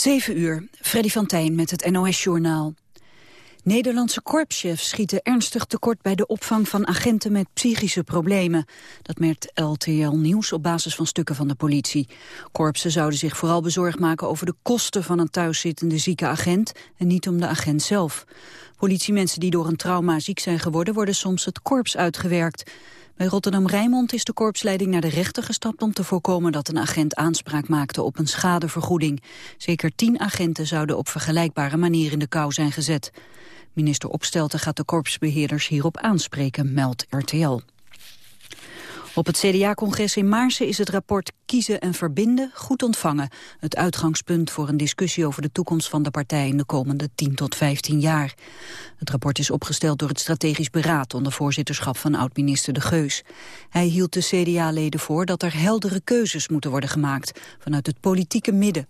7 uur, Freddy van Tijn met het NOS-journaal. Nederlandse korpschefs schieten ernstig tekort bij de opvang van agenten met psychische problemen. Dat merkt LTL Nieuws op basis van stukken van de politie. Korpsen zouden zich vooral bezorgd maken over de kosten van een thuiszittende zieke agent en niet om de agent zelf. Politiemensen die door een trauma ziek zijn geworden worden soms het korps uitgewerkt. Bij Rotterdam-Rijnmond is de korpsleiding naar de rechter gestapt om te voorkomen dat een agent aanspraak maakte op een schadevergoeding. Zeker tien agenten zouden op vergelijkbare manier in de kou zijn gezet. Minister Opstelten gaat de korpsbeheerders hierop aanspreken, meldt RTL. Op het CDA-congres in Maarsen is het rapport Kiezen en Verbinden goed ontvangen. Het uitgangspunt voor een discussie over de toekomst van de partij in de komende 10 tot 15 jaar. Het rapport is opgesteld door het Strategisch Beraad onder voorzitterschap van oud-minister De Geus. Hij hield de CDA-leden voor dat er heldere keuzes moeten worden gemaakt vanuit het politieke midden.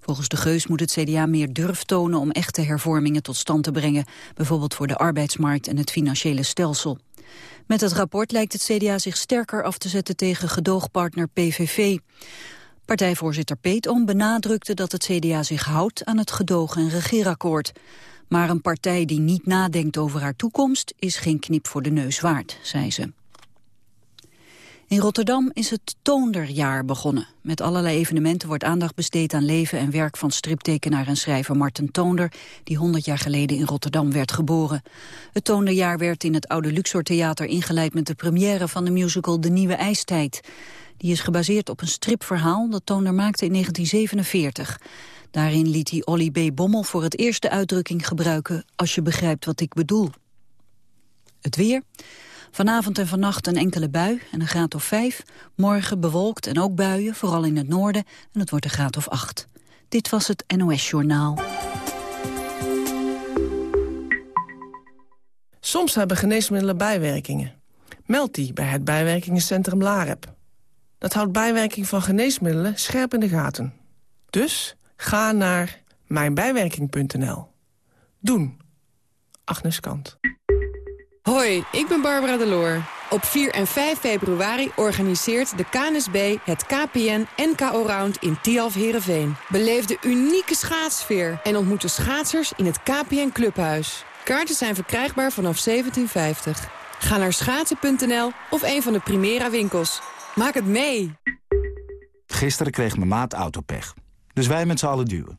Volgens de Geus moet het CDA meer durf tonen om echte hervormingen tot stand te brengen, bijvoorbeeld voor de arbeidsmarkt en het financiële stelsel. Met het rapport lijkt het CDA zich sterker af te zetten tegen gedoogpartner PVV. Partijvoorzitter Peetoom benadrukte dat het CDA zich houdt aan het gedoog- en regeerakkoord. Maar een partij die niet nadenkt over haar toekomst is geen knip voor de neus waard, zei ze. In Rotterdam is het Toonderjaar begonnen. Met allerlei evenementen wordt aandacht besteed aan leven en werk van striptekenaar en schrijver Marten Toonder, die 100 jaar geleden in Rotterdam werd geboren. Het Toonderjaar werd in het oude Luxor Theater ingeleid met de première van de musical De Nieuwe IJstijd. Die is gebaseerd op een stripverhaal dat Toonder maakte in 1947. Daarin liet hij Olly B. Bommel voor het eerst de uitdrukking gebruiken, als je begrijpt wat ik bedoel. Het weer. Vanavond en vannacht een enkele bui en een graad of 5. Morgen bewolkt en ook buien, vooral in het noorden. En het wordt een graad of 8. Dit was het NOS Journaal. Soms hebben geneesmiddelen bijwerkingen. Meld die bij het bijwerkingencentrum LAREP. Dat houdt bijwerking van geneesmiddelen scherp in de gaten. Dus ga naar mijnbijwerking.nl. Doen. Agnes Kant. Hoi, ik ben Barbara Deloor. Op 4 en 5 februari organiseert de KNSB het KPN NKO Round in Tialf Herenveen. Beleef de unieke schaatsfeer en ontmoet de schaatsers in het KPN Clubhuis. Kaarten zijn verkrijgbaar vanaf 1750. Ga naar schaatsen.nl of een van de Primera winkels. Maak het mee! Gisteren kreeg mijn maat autopech. Dus wij met z'n allen duwen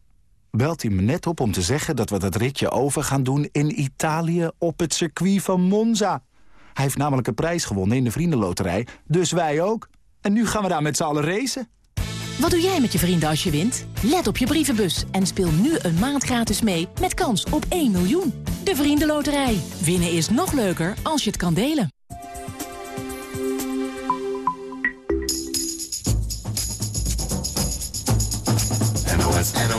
belt hij me net op om te zeggen dat we dat ritje over gaan doen in Italië op het circuit van Monza. Hij heeft namelijk een prijs gewonnen in de vriendenloterij, dus wij ook. En nu gaan we daar met z'n allen racen. Wat doe jij met je vrienden als je wint? Let op je brievenbus en speel nu een maand gratis mee met kans op 1 miljoen. De Vriendenloterij. Winnen is nog leuker als je het kan delen. NOS, NOS, NOS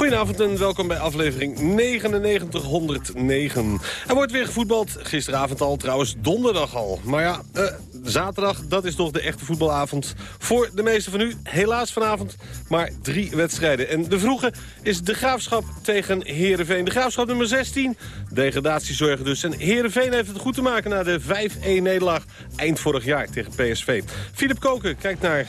Goedenavond en welkom bij aflevering 9909. Er wordt weer gevoetbald, gisteravond al, trouwens donderdag al. Maar ja, uh, zaterdag, dat is toch de echte voetbalavond voor de meeste van u. Helaas vanavond maar drie wedstrijden. En de vroege is de Graafschap tegen Heerenveen. De Graafschap nummer 16, degradatiezorgen dus. En Heerenveen heeft het goed te maken na de 5-1-nederlaag eind vorig jaar tegen PSV. Filip Koken kijkt naar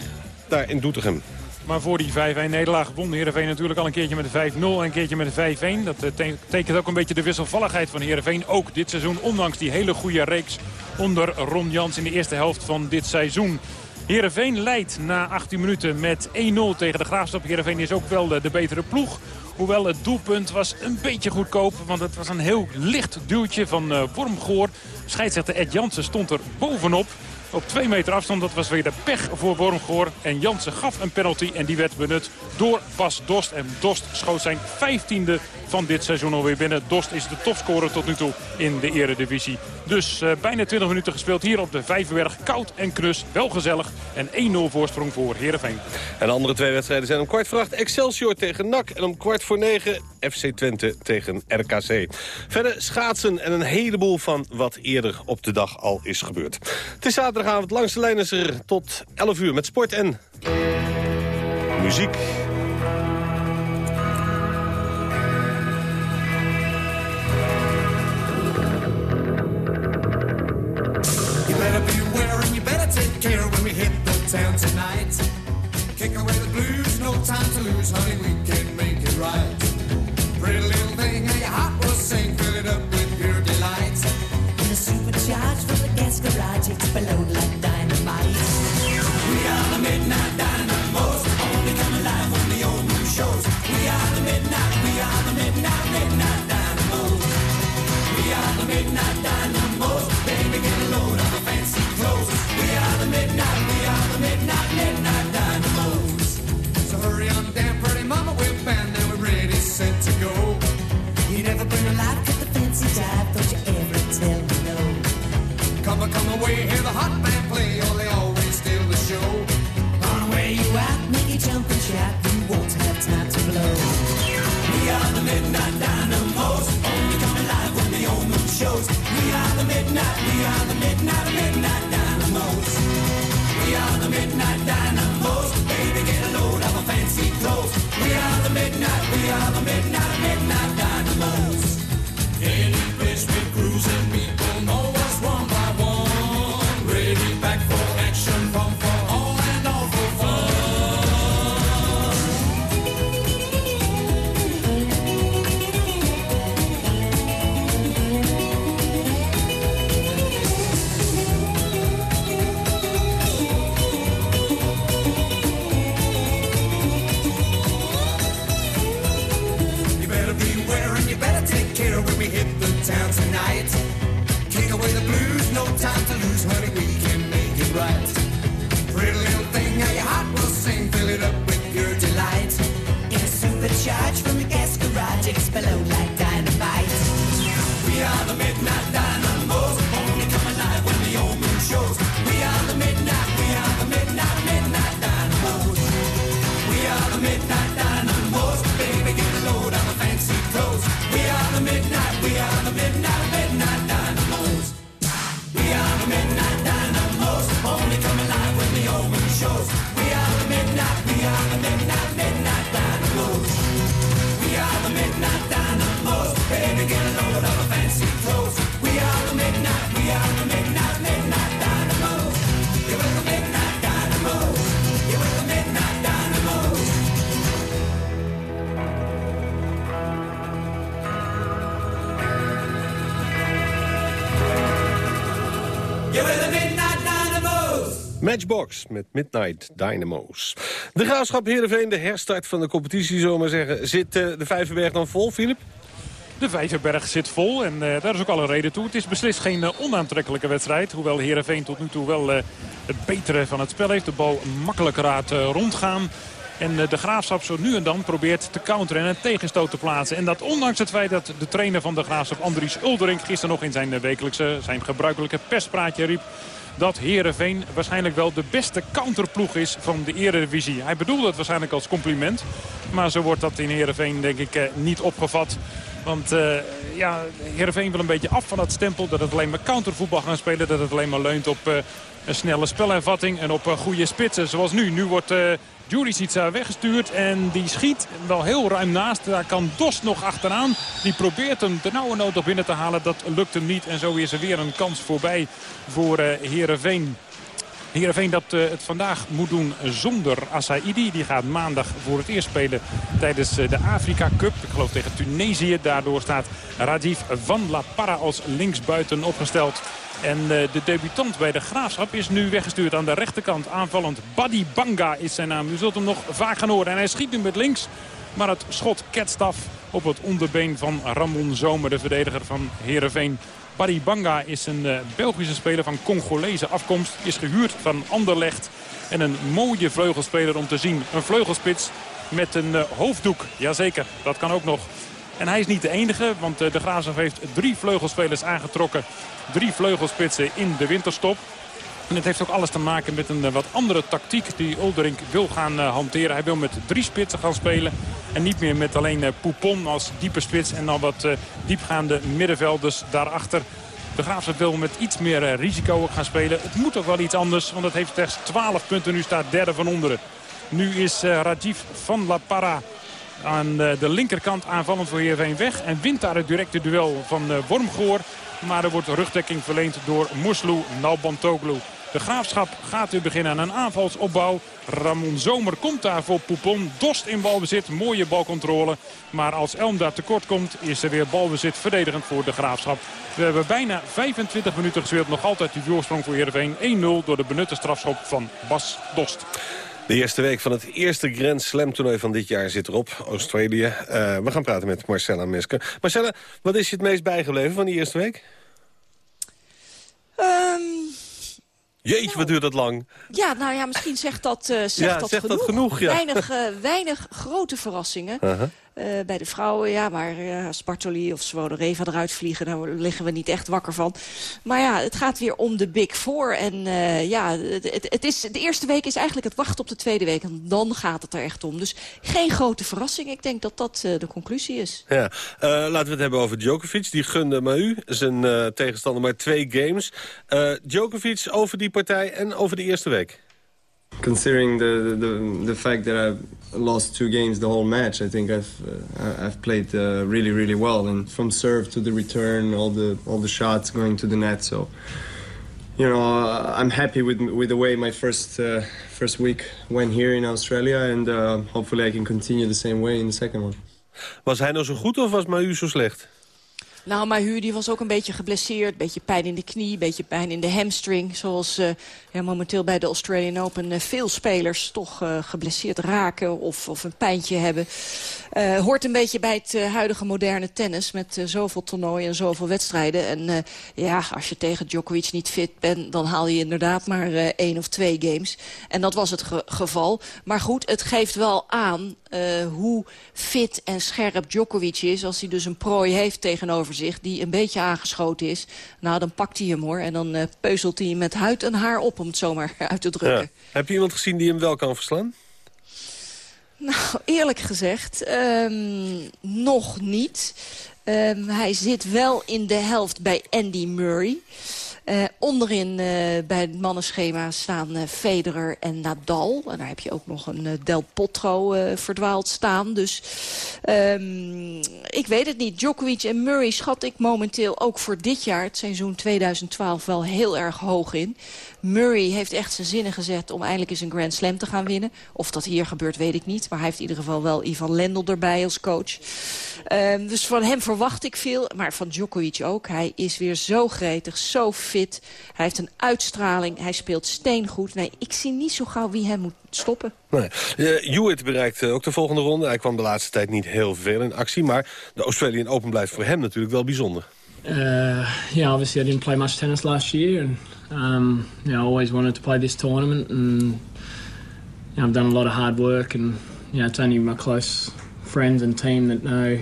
daar in Doetinchem. Maar voor die 5-1 nederlaag won Heerenveen natuurlijk al een keertje met de 5-0 en een keertje met de 5-1. Dat eh, tekent ook een beetje de wisselvalligheid van Heerenveen. Ook dit seizoen, ondanks die hele goede reeks onder Ron Jans in de eerste helft van dit seizoen. Heerenveen leidt na 18 minuten met 1-0 tegen de Graafschap. Heerenveen is ook wel de, de betere ploeg. Hoewel het doelpunt was een beetje goedkoop. Want het was een heel licht duwtje van uh, Wormgoor. Scheidsrechter Ed Jansen stond er bovenop. Op twee meter afstand, dat was weer de pech voor Wormgoor. En Jansen gaf een penalty en die werd benut door Bas Dost. En Dost schoot zijn vijftiende van dit seizoen alweer binnen. Dost is de topscorer tot nu toe in de eredivisie. Dus uh, bijna 20 minuten gespeeld hier op de Vijverberg. Koud en knus, wel gezellig. En 1-0 voorsprong voor Heerenveen. En de andere twee wedstrijden zijn om kwart voor acht Excelsior tegen NAC. En om kwart voor negen FC Twente tegen RKC. Verder schaatsen en een heleboel van wat eerder op de dag al is gebeurd. Het is zaterdagavond langs de lijn is er tot 11 uur met sport en muziek. Tonight. Kick away the blues, no time to lose, honey. We upload like Matchbox met Midnight Dynamo's. De Graafschap Heerenveen, de herstart van de competitie, we maar zeggen. Zit uh, de Vijverberg dan vol, Filip? De Vijverberg zit vol en uh, daar is ook alle reden toe. Het is beslist geen uh, onaantrekkelijke wedstrijd. Hoewel Heerenveen tot nu toe wel het betere van het spel heeft. De bal makkelijker laat rondgaan. En de Graafschap zo nu en dan probeert te counteren en een tegenstoot te plaatsen. En dat ondanks het feit dat de trainer van de Graafschap, Andries Uldering... gisteren nog in zijn wekelijkse, zijn gebruikelijke perspraatje riep dat Herenveen waarschijnlijk wel de beste counterploeg is van de Eredivisie. Hij bedoelde het waarschijnlijk als compliment. Maar zo wordt dat in Herenveen denk ik eh, niet opgevat. Want uh, ja, Heerenveen wil een beetje af van dat stempel. Dat het alleen maar countervoetbal gaan spelen. Dat het alleen maar leunt op uh, een snelle spelervatting en op uh, goede spitsen. Zoals nu. Nu wordt Juricica weggestuurd en die schiet wel heel ruim naast. Daar kan Dos nog achteraan. Die probeert hem de nauwe nood op binnen te halen. Dat lukt hem niet en zo is er weer een kans voorbij voor uh, Heerenveen. Heerenveen dat uh, het vandaag moet doen zonder Asaidi. Die gaat maandag voor het eerst spelen tijdens uh, de Afrika Cup. Ik geloof tegen Tunesië. Daardoor staat Rajiv van La Parra als linksbuiten opgesteld. En uh, de debutant bij de Graafschap is nu weggestuurd aan de rechterkant. Aanvallend Badi Banga is zijn naam. U zult hem nog vaak gaan horen. En hij schiet nu met links. Maar het schot ketst af op het onderbeen van Ramon Zomer, de verdediger van Heerenveen. Badi Banga is een uh, Belgische speler van Congolese afkomst. Is gehuurd van Anderlecht. En een mooie vleugelspeler om te zien. Een vleugelspits met een uh, hoofddoek. Jazeker, dat kan ook nog. En hij is niet de enige, want uh, de Graafschap heeft drie vleugelspelers aangetrokken. Drie vleugelspitsen in de winterstop. En het heeft ook alles te maken met een wat andere tactiek die Ulderink wil gaan hanteren. Hij wil met drie spitsen gaan spelen. En niet meer met alleen Poupon als diepe spits en dan wat diepgaande middenvelders daarachter. De Graafschap wil met iets meer risico gaan spelen. Het moet toch wel iets anders, want het heeft slechts 12 punten. Nu staat derde van onderen. Nu is Rajiv van La Parra aan de linkerkant aanvallend voor Heerenveen weg. En wint daar het directe duel van Wormgoor. Maar er wordt rugdekking verleend door Muslu Nalbantoglu. De Graafschap gaat weer beginnen aan een aanvalsopbouw. Ramon Zomer komt daar voor Poupon. Dost in balbezit, mooie balcontrole. Maar als Elm daar tekort komt, is er weer balbezit verdedigend voor de Graafschap. We hebben bijna 25 minuten gespeeld. Nog altijd de voorsprong voor Heerenveen. 1-0 door de benutte strafschop van Bas Dost. De eerste week van het eerste Grand Slam toernooi van dit jaar zit erop. Australië. Uh, we gaan praten met Marcella Meske. Marcella, wat is je het meest bijgebleven van die eerste week? Ehm, Jeetje, wat duurt dat lang. ja, nou ja, misschien zegt dat, eh, zegt Ja, dat zegt dat genoeg. ja. weinig, eh, weinig grote verrassingen. Eh, bij de vrouwen, ja, maar eh, als Bartoli of Svodoreva eruit vliegen... daar liggen we niet echt wakker van. Maar ja, het gaat weer om de Big Four. En eh, ja, het, het- het is, de eerste week is eigenlijk het wachten op de tweede week. En dan gaat het er echt om. Dus geen grote verrassing. Ik denk dat dat eh, de conclusie is. Ja. Eh, laten we het hebben over Djokovic. Die gunde Mahu, zijn eh, tegenstander, maar twee games. Eh, Djokovic over die partij en over de eerste week. Considering the, the the fact that I've lost two games the whole match, I think I've uh, I've played uh, really really well, and from serve to the return, all the all the shots going to the net. So, you know, uh, I'm happy with with the way my first uh, first week went here in Australia, and uh, hopefully I can continue the same way in the second one. Was hij nou zo goed of was Mahu zo slecht? Nou, Mahu die was ook een beetje geblesseerd. beetje pijn in de knie, beetje pijn in de hamstring. Zoals eh, momenteel bij de Australian Open eh, veel spelers toch eh, geblesseerd raken of, of een pijntje hebben. Hoort een beetje bij het huidige moderne tennis met zoveel toernooien en zoveel wedstrijden. En ja, als je tegen Djokovic niet fit bent, dan haal je inderdaad maar één of twee games. En dat was het ge- geval. Maar goed, het geeft wel aan hoe fit en scherp Djokovic is... als hij dus een prooi heeft tegenover zich die een beetje aangeschoten is. Nou, dan pakt hij hem hoor. En dan eh, peuzelt hij hem met huid en haar op, om het zomaar uit te drukken. Ja. Heb je iemand gezien die hem wel kan verslaan? Nou, eerlijk gezegd, ehm, nog niet. Ehm, hij zit wel in de helft bij Andy Murray. Eh, onderin eh, bij het mannenschema staan eh, Federer en Nadal. En daar heb je ook nog een Del Potro verdwaald staan. Dus ehm, ik weet het niet. Djokovic en Murray schat ik momenteel ook voor dit jaar... het seizoen 2012 wel heel erg hoog in. Murray heeft echt zijn zinnen gezet om eindelijk eens een Grand Slam te gaan winnen. Of dat hier gebeurt, weet ik niet. Maar hij heeft in ieder geval wel Ivan Lendl erbij als coach. Ehm, dus van hem verwacht ik veel. Maar van Djokovic ook. Hij is weer zo gretig, zo fit. Hij heeft een uitstraling. Hij speelt steengoed. Nee, ik zie niet zo gauw wie hem moet stoppen. Nee. Uh, Hewitt bereikt uh, ook de volgende ronde. Hij kwam de laatste tijd niet heel veel in actie. Maar de Australian Open blijft voor hem natuurlijk wel bijzonder. Uh, yeah, obviously I didn't play much tennis last year, and um, you know, I always wanted to play this tournament, and you know, I've done a lot of hard work, and you know, it's only my close friends and team that know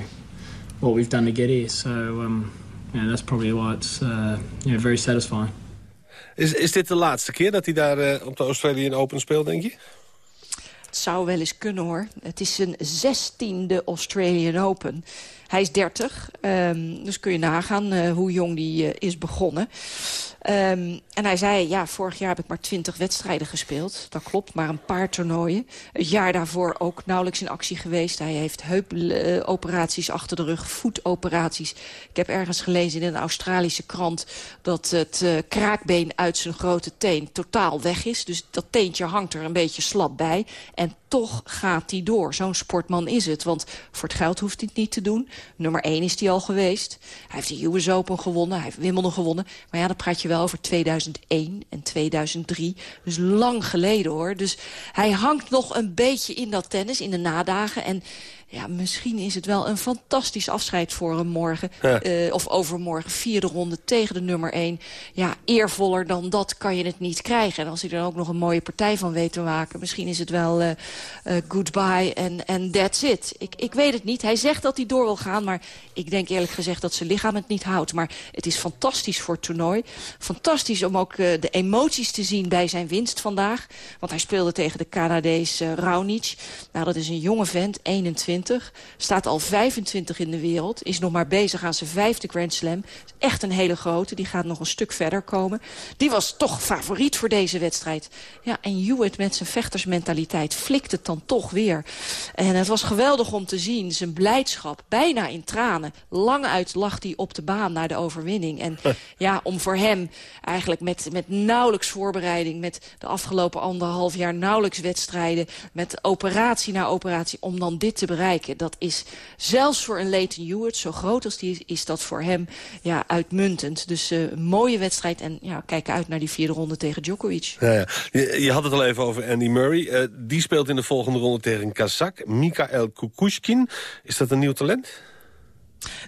what we've done to get here. So, um, yeah, that's probably why it's uh, you know, very satisfying. Is, is dit de laatste keer dat hij daar uh, op de Australian Open speelt, denk je? Het zou wel eens kunnen, hoor. Het is zijn zestiende Australian Open. Hij is 30, um, dus kun je nagaan uh, hoe jong die uh, is begonnen. Um, en hij zei, ja, vorig jaar heb ik maar 20 wedstrijden gespeeld. Dat klopt, maar een paar toernooien. Het jaar daarvoor ook nauwelijks in actie geweest. Hij heeft heupoperaties achter de rug, voetoperaties. Ik heb ergens gelezen in een Australische krant... dat het uh, kraakbeen uit zijn grote teen totaal weg is. Dus dat teentje hangt er een beetje slap bij. En toch gaat hij door. Zo'n sportman is het. Want voor het geld hoeft hij het niet te doen. Nummer 1 is hij al geweest. Hij heeft de US Open gewonnen. Hij heeft Wimbledon gewonnen. Maar ja, dan praat je wel over 2001 en 2003. Dus lang geleden hoor. Dus hij hangt nog een beetje in dat tennis, in de nadagen. En ja, misschien is het wel een fantastisch afscheid voor hem morgen. Ja. Uh, of overmorgen, vierde ronde tegen de nummer 1. Ja, eervoller dan dat kan je het niet krijgen. En als hij er ook nog een mooie partij van weet te maken... misschien is het wel uh, uh, goodbye en and that's it. Ik, ik weet het niet. Hij zegt dat hij door wil gaan, maar ik denk eerlijk gezegd... dat zijn lichaam het niet houdt. Maar het is fantastisch voor het toernooi. Fantastisch om ook de emoties te zien bij zijn winst vandaag. Want hij speelde tegen de Canadees Raonic. Nou, dat is een jonge vent, 21. Staat al 25 in de wereld. Is nog maar bezig aan zijn vijfde Grand Slam. Echt een hele grote. Die gaat nog een stuk verder komen. Die was toch favoriet voor deze wedstrijd. Ja, en Hewitt met zijn vechtersmentaliteit flikt het dan toch weer. En het was geweldig om te zien. Zijn blijdschap, bijna in tranen. Lang uit lag hij op de baan naar de overwinning. En ja, om voor hem eigenlijk met, met nauwelijks voorbereiding... met de afgelopen anderhalf jaar nauwelijks wedstrijden... met operatie na operatie, om dan dit te bereiken dat is zelfs voor een Leighton Hewitt, zo groot als die is, is dat voor hem ja, uitmuntend. Dus uh, een mooie wedstrijd en ja, kijken uit naar die vierde ronde tegen Djokovic. Ja, ja. Je, had het al even over Andy Murray. Uh, die speelt in de volgende ronde tegen Kazak, Mikael Kukushkin. Is dat een nieuw talent?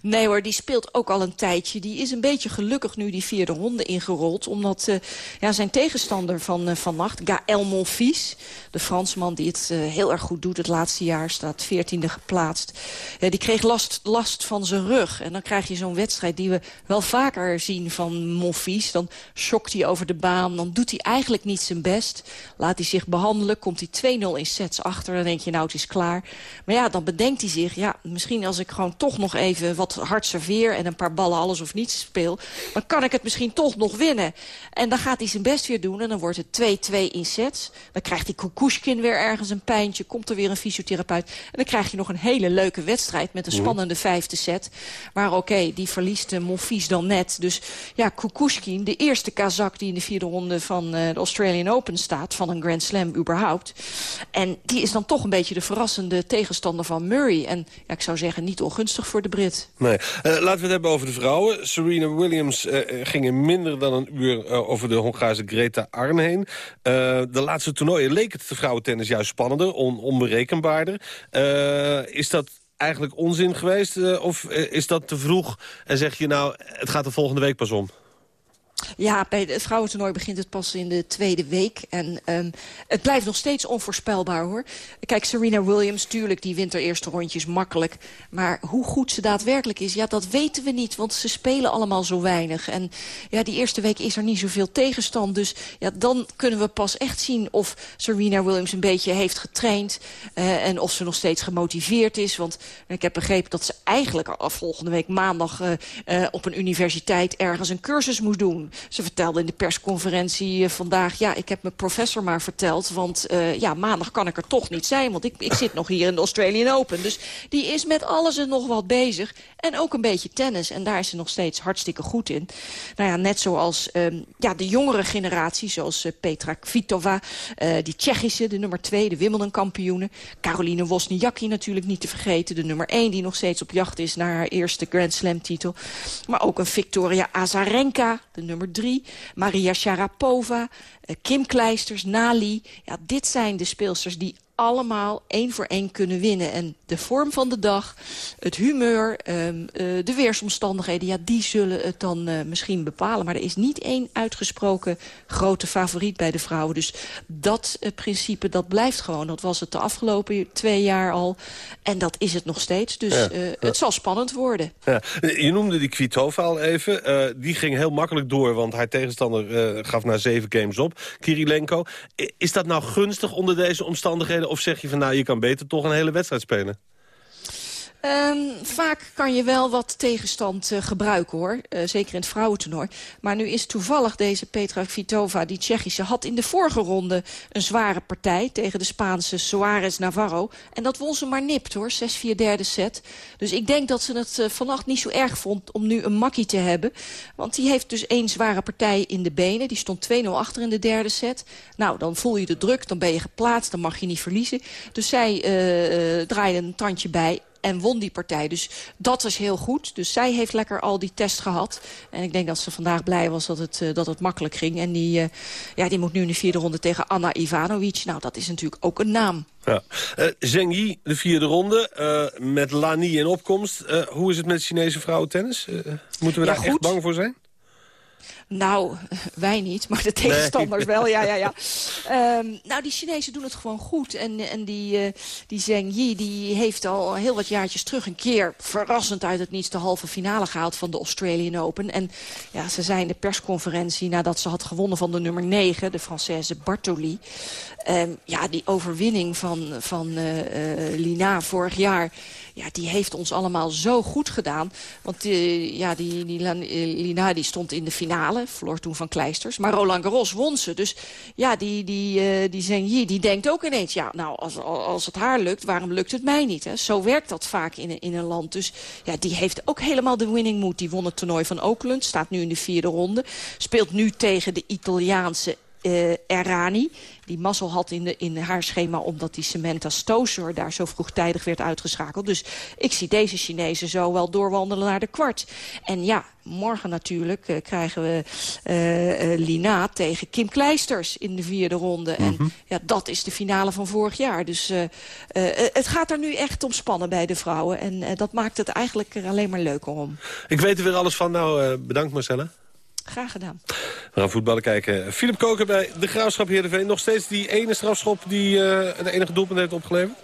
Nee hoor, die speelt ook al een tijdje. Die is een beetje gelukkig nu die vierde ronde ingerold. Omdat uh, ja, zijn tegenstander van uh, vannacht, Gaël Monfils... de Fransman die het uh, heel erg goed doet het laatste jaar... staat veertiende geplaatst. die kreeg last, last van zijn rug. En dan krijg je zo'n wedstrijd die we wel vaker zien van Monfils. Dan schokt hij over de baan, dan doet hij eigenlijk niet zijn best. Laat hij zich behandelen, komt hij 2-0 in sets achter. Dan denk je, nou, het is klaar. Maar ja, dan bedenkt hij zich... ja, misschien als ik gewoon toch nog even wat hard serveer... en een paar ballen alles of niets speel... dan kan ik het misschien toch nog winnen. En dan gaat hij zijn best weer doen en dan wordt het 2-2 in sets. Dan krijgt hij Kukushkin weer ergens een pijntje. Komt er weer een fysiotherapeut. En dan krijg je nog een hele leuke wedstrijd... met een mhm. spannende vijfde set. Maar oké, die verliest de Monfils dan net. Dus ja, Kukushkin, de eerste Kazak die in de vierde ronde... van uh, de Australian Open staat, van een Grand Slam überhaupt. En die is dan toch een beetje de verrassende tegenstander van Murray. En ja, ik zou zeggen, niet ongunstig voor de Nee. Uh, laten we het hebben over de vrouwen. Serena Williams uh, ging in minder dan een uur over de Hongaarse Greta Arn heen. de laatste toernooien leek het de vrouwentennis juist spannender, on onberekenbaarder. is dat eigenlijk onzin geweest? of is dat te vroeg en zeg je nou, het gaat de volgende week pas om? Ja, bij het vrouwentoernooi begint het pas in de tweede week. En um, het blijft nog steeds onvoorspelbaar, hoor. Kijk, Serena Williams, tuurlijk, die wint haar eerste rondjes makkelijk. Maar hoe goed ze daadwerkelijk is, ja, dat weten we niet. Want ze spelen allemaal zo weinig. En ja, die eerste week is er niet zoveel tegenstand. Dus ja, dan kunnen we pas echt zien of Serena Williams een beetje heeft getraind. Uh, en of ze nog steeds gemotiveerd is. Want ik heb begrepen dat ze eigenlijk volgende week maandag... Uh, uh, op een universiteit ergens een cursus moest doen. Ze vertelde in de persconferentie eh, vandaag... ja, ik heb mijn professor maar verteld... want uh, ja, maandag kan ik er toch niet zijn... want ik, ik zit nog hier in de Australian Open. Dus die is met alles en nog wat bezig. En ook een beetje tennis. En daar is ze nog steeds hartstikke goed in. Nou ja, net zoals um, ja, de jongere generatie... zoals uh, Petra Kvitova, die Tsjechische, de nummer 2, de Wimbledon-kampioene. Caroline Wozniacki natuurlijk niet te vergeten. De nummer 1 die nog steeds op jacht is naar haar eerste Grand Slam-titel. Maar ook een Victoria Azarenka, de nummer nummer drie. Maria Sharapova, eh, Kim Kleisters, Nali. Ja, dit zijn de speelsters die allemaal één voor één kunnen winnen. En de vorm van de dag, het humeur, um, uh, de weersomstandigheden... ja, die zullen het dan uh, misschien bepalen. Maar er is niet één uitgesproken grote favoriet bij de vrouwen. Dus dat uh, principe, dat blijft gewoon. Dat was het de afgelopen twee jaar al. En dat is het nog steeds. Dus ja, ja. het zal spannend worden. Ja. Je noemde die Kvitova al even. die ging heel makkelijk door, want haar tegenstander gaf na zeven games op. Kirilenko. Is dat nou gunstig onder deze omstandigheden? Of zeg je van nou, je kan beter toch een hele wedstrijd spelen? Um, vaak kan je wel wat tegenstand uh, gebruiken, hoor. Uh, zeker in het vrouwentoernooi. Maar nu is toevallig deze Petra Kvitova, die Tsjechische... had in de vorige ronde een zware partij tegen de Spaanse Soares Navarro. En dat won ze maar nipt, hoor. 6-4 derde set. Dus ik denk dat ze het uh, vannacht niet zo erg vond om nu een makkie te hebben. Want die heeft dus één zware partij in de benen. Die stond 2-0 achter in de derde set. Nou, dan voel je de druk, dan ben je geplaatst, dan mag je niet verliezen. Dus zij draaide een tandje bij en won die partij. Dus dat was heel goed. Dus zij heeft lekker al die test gehad. En ik denk dat ze vandaag blij was dat het, uh, dat het makkelijk ging. En die, uh, ja, die moet nu in de vierde ronde tegen Anna Ivanovic. Nou, dat is natuurlijk ook een naam. Ja. Uh, Zheng Yi, de vierde ronde, met Lani in opkomst. hoe is het met Chinese vrouwentennis? moeten we ja, daar goed. echt bang voor zijn? Nou, wij niet, maar de tegenstanders wel. Ja, ja, ja. Um, nou, die Chinezen doen het gewoon goed. En, en die, uh, die Zheng Yi die heeft al heel wat jaartjes terug een keer... verrassend uit het niets de halve finale gehaald van de Australian Open. En ja, ze zei in de persconferentie nadat ze had gewonnen van de nummer 9... de Française Bartoli. Um, ja, die overwinning van, van uh, uh, Lina vorig jaar ja, die heeft ons allemaal zo goed gedaan. Want uh, ja, die, die Lina die stond in de finale, verloor toen van Kleisters. Maar Roland Garros won ze. Dus ja, die, die, uh, die Zengyi, die denkt ook ineens... ja, nou, als, als het haar lukt, waarom lukt het mij niet? Hè? Zo werkt dat vaak in, in een land. Dus ja, die heeft ook helemaal de winning mood. Die won het toernooi van Oakland, staat nu in de vierde ronde. Speelt nu tegen de Italiaanse uh, Errani. Die mazzel had in, de, in haar schema omdat die Samantha Stoser daar zo vroegtijdig werd uitgeschakeld. Dus ik zie deze Chinezen zo wel doorwandelen naar de kwart. En ja, morgen natuurlijk uh, krijgen we uh, Lina tegen Kim Kleisters in de vierde ronde. Mm -hmm. En ja, dat is de finale van vorig jaar. Dus het gaat er nu echt om spannen bij de vrouwen. En dat maakt het eigenlijk er alleen maar leuker om. Ik weet er weer alles van. Nou, bedankt Marcella. Graag gedaan. We gaan voetballen kijken. Philip Koken bij de Graafschap Heerenveen. Nog steeds die ene strafschop die uh, de enige doelpunt heeft opgeleverd?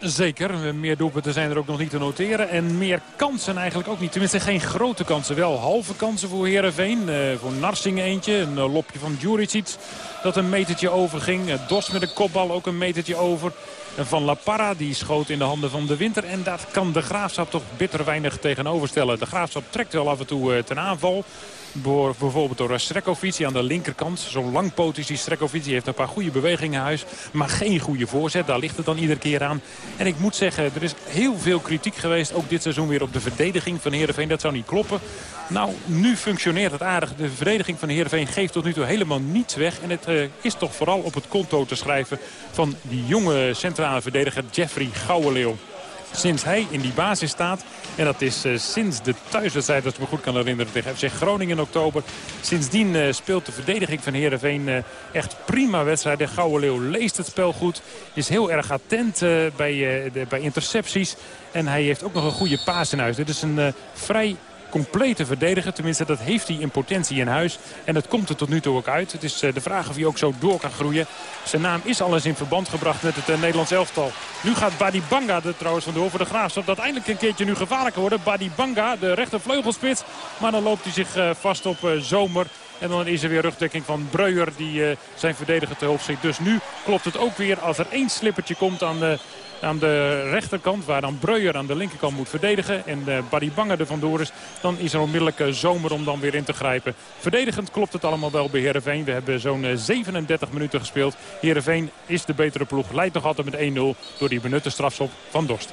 Zeker. Meer doelpunten zijn er ook nog niet te noteren. En meer kansen eigenlijk ook niet. Tenminste geen grote kansen. Wel halve kansen voor Heerenveen. Uh, voor Narsing eentje. Een uh, lopje van Djuricic dat een metertje over ging. Uh, Dos met de kopbal ook een metertje over. En van La Parra die schoot in de handen van de winter. En dat kan de Graafschap toch bitter weinig tegenover stellen. De Graafschap trekt wel af en toe ten aanval. Bijvoorbeeld door Strekovic aan de linkerkant. Zo'n langpoot is die. Die heeft een paar goede bewegingen in huis. Maar geen goede voorzet. Daar ligt het dan iedere keer aan. En ik moet zeggen, er is heel veel kritiek geweest. Ook dit seizoen weer op de verdediging van Heerenveen. Dat zou niet kloppen. Nou, nu functioneert het aardig. De verdediging van Heerenveen geeft tot nu toe helemaal niets weg. En het uh, is toch vooral op het konto te schrijven van die jonge centrale verdediger Jeffrey Gouwenleeuw sinds hij in die basis staat. En dat is uh, sinds de thuiswedstrijd, als ik me goed kan herinneren, tegen FC Groningen in oktober. Sindsdien uh, speelt de verdediging van Heerenveen uh, echt prima wedstrijden. Gouden Leeuw leest het spel goed. Is heel erg attent bij, de, bij intercepties. En hij heeft ook nog een goede paas in huis. Dit is een vrij complete verdediger. Tenminste, dat heeft hij in potentie in huis. En dat komt er tot nu toe ook uit. Het is de vraag of hij ook zo door kan groeien. Zijn naam is al eens in verband gebracht met het uh, Nederlands elftal. Nu gaat Badibanga er trouwens vandoor voor de Graafschap. Dat eindelijk een keertje nu gevaarlijker worden. Badibanga, de rechtervleugelspits. Maar dan loopt hij zich uh, vast op Zomer. En dan is er weer rugdekking van Breuer die zijn verdediger te hulp schiet. Dus nu klopt het ook weer als er één slippertje komt aan de aan de rechterkant. Waar dan Breuer aan de linkerkant moet verdedigen. En uh, Barry Banger er vandoor is. Dan is er onmiddellijk uh, zomer om dan weer in te grijpen. Verdedigend klopt het allemaal wel bij Heerenveen. We hebben zo'n uh, 37 minuten gespeeld. Heerenveen is de betere ploeg. Leidt nog altijd met 1-0 door die benutte strafschop van Dorst.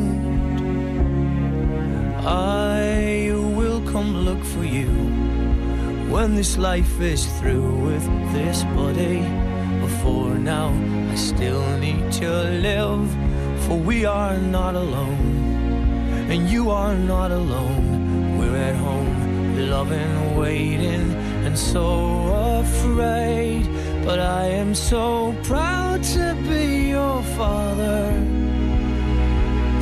I will come look for you when this life is through with this body. Before now, I still need to live, for we are not alone, and you are not alone. We're at home, loving, waiting, and so afraid. But I am so proud to be your father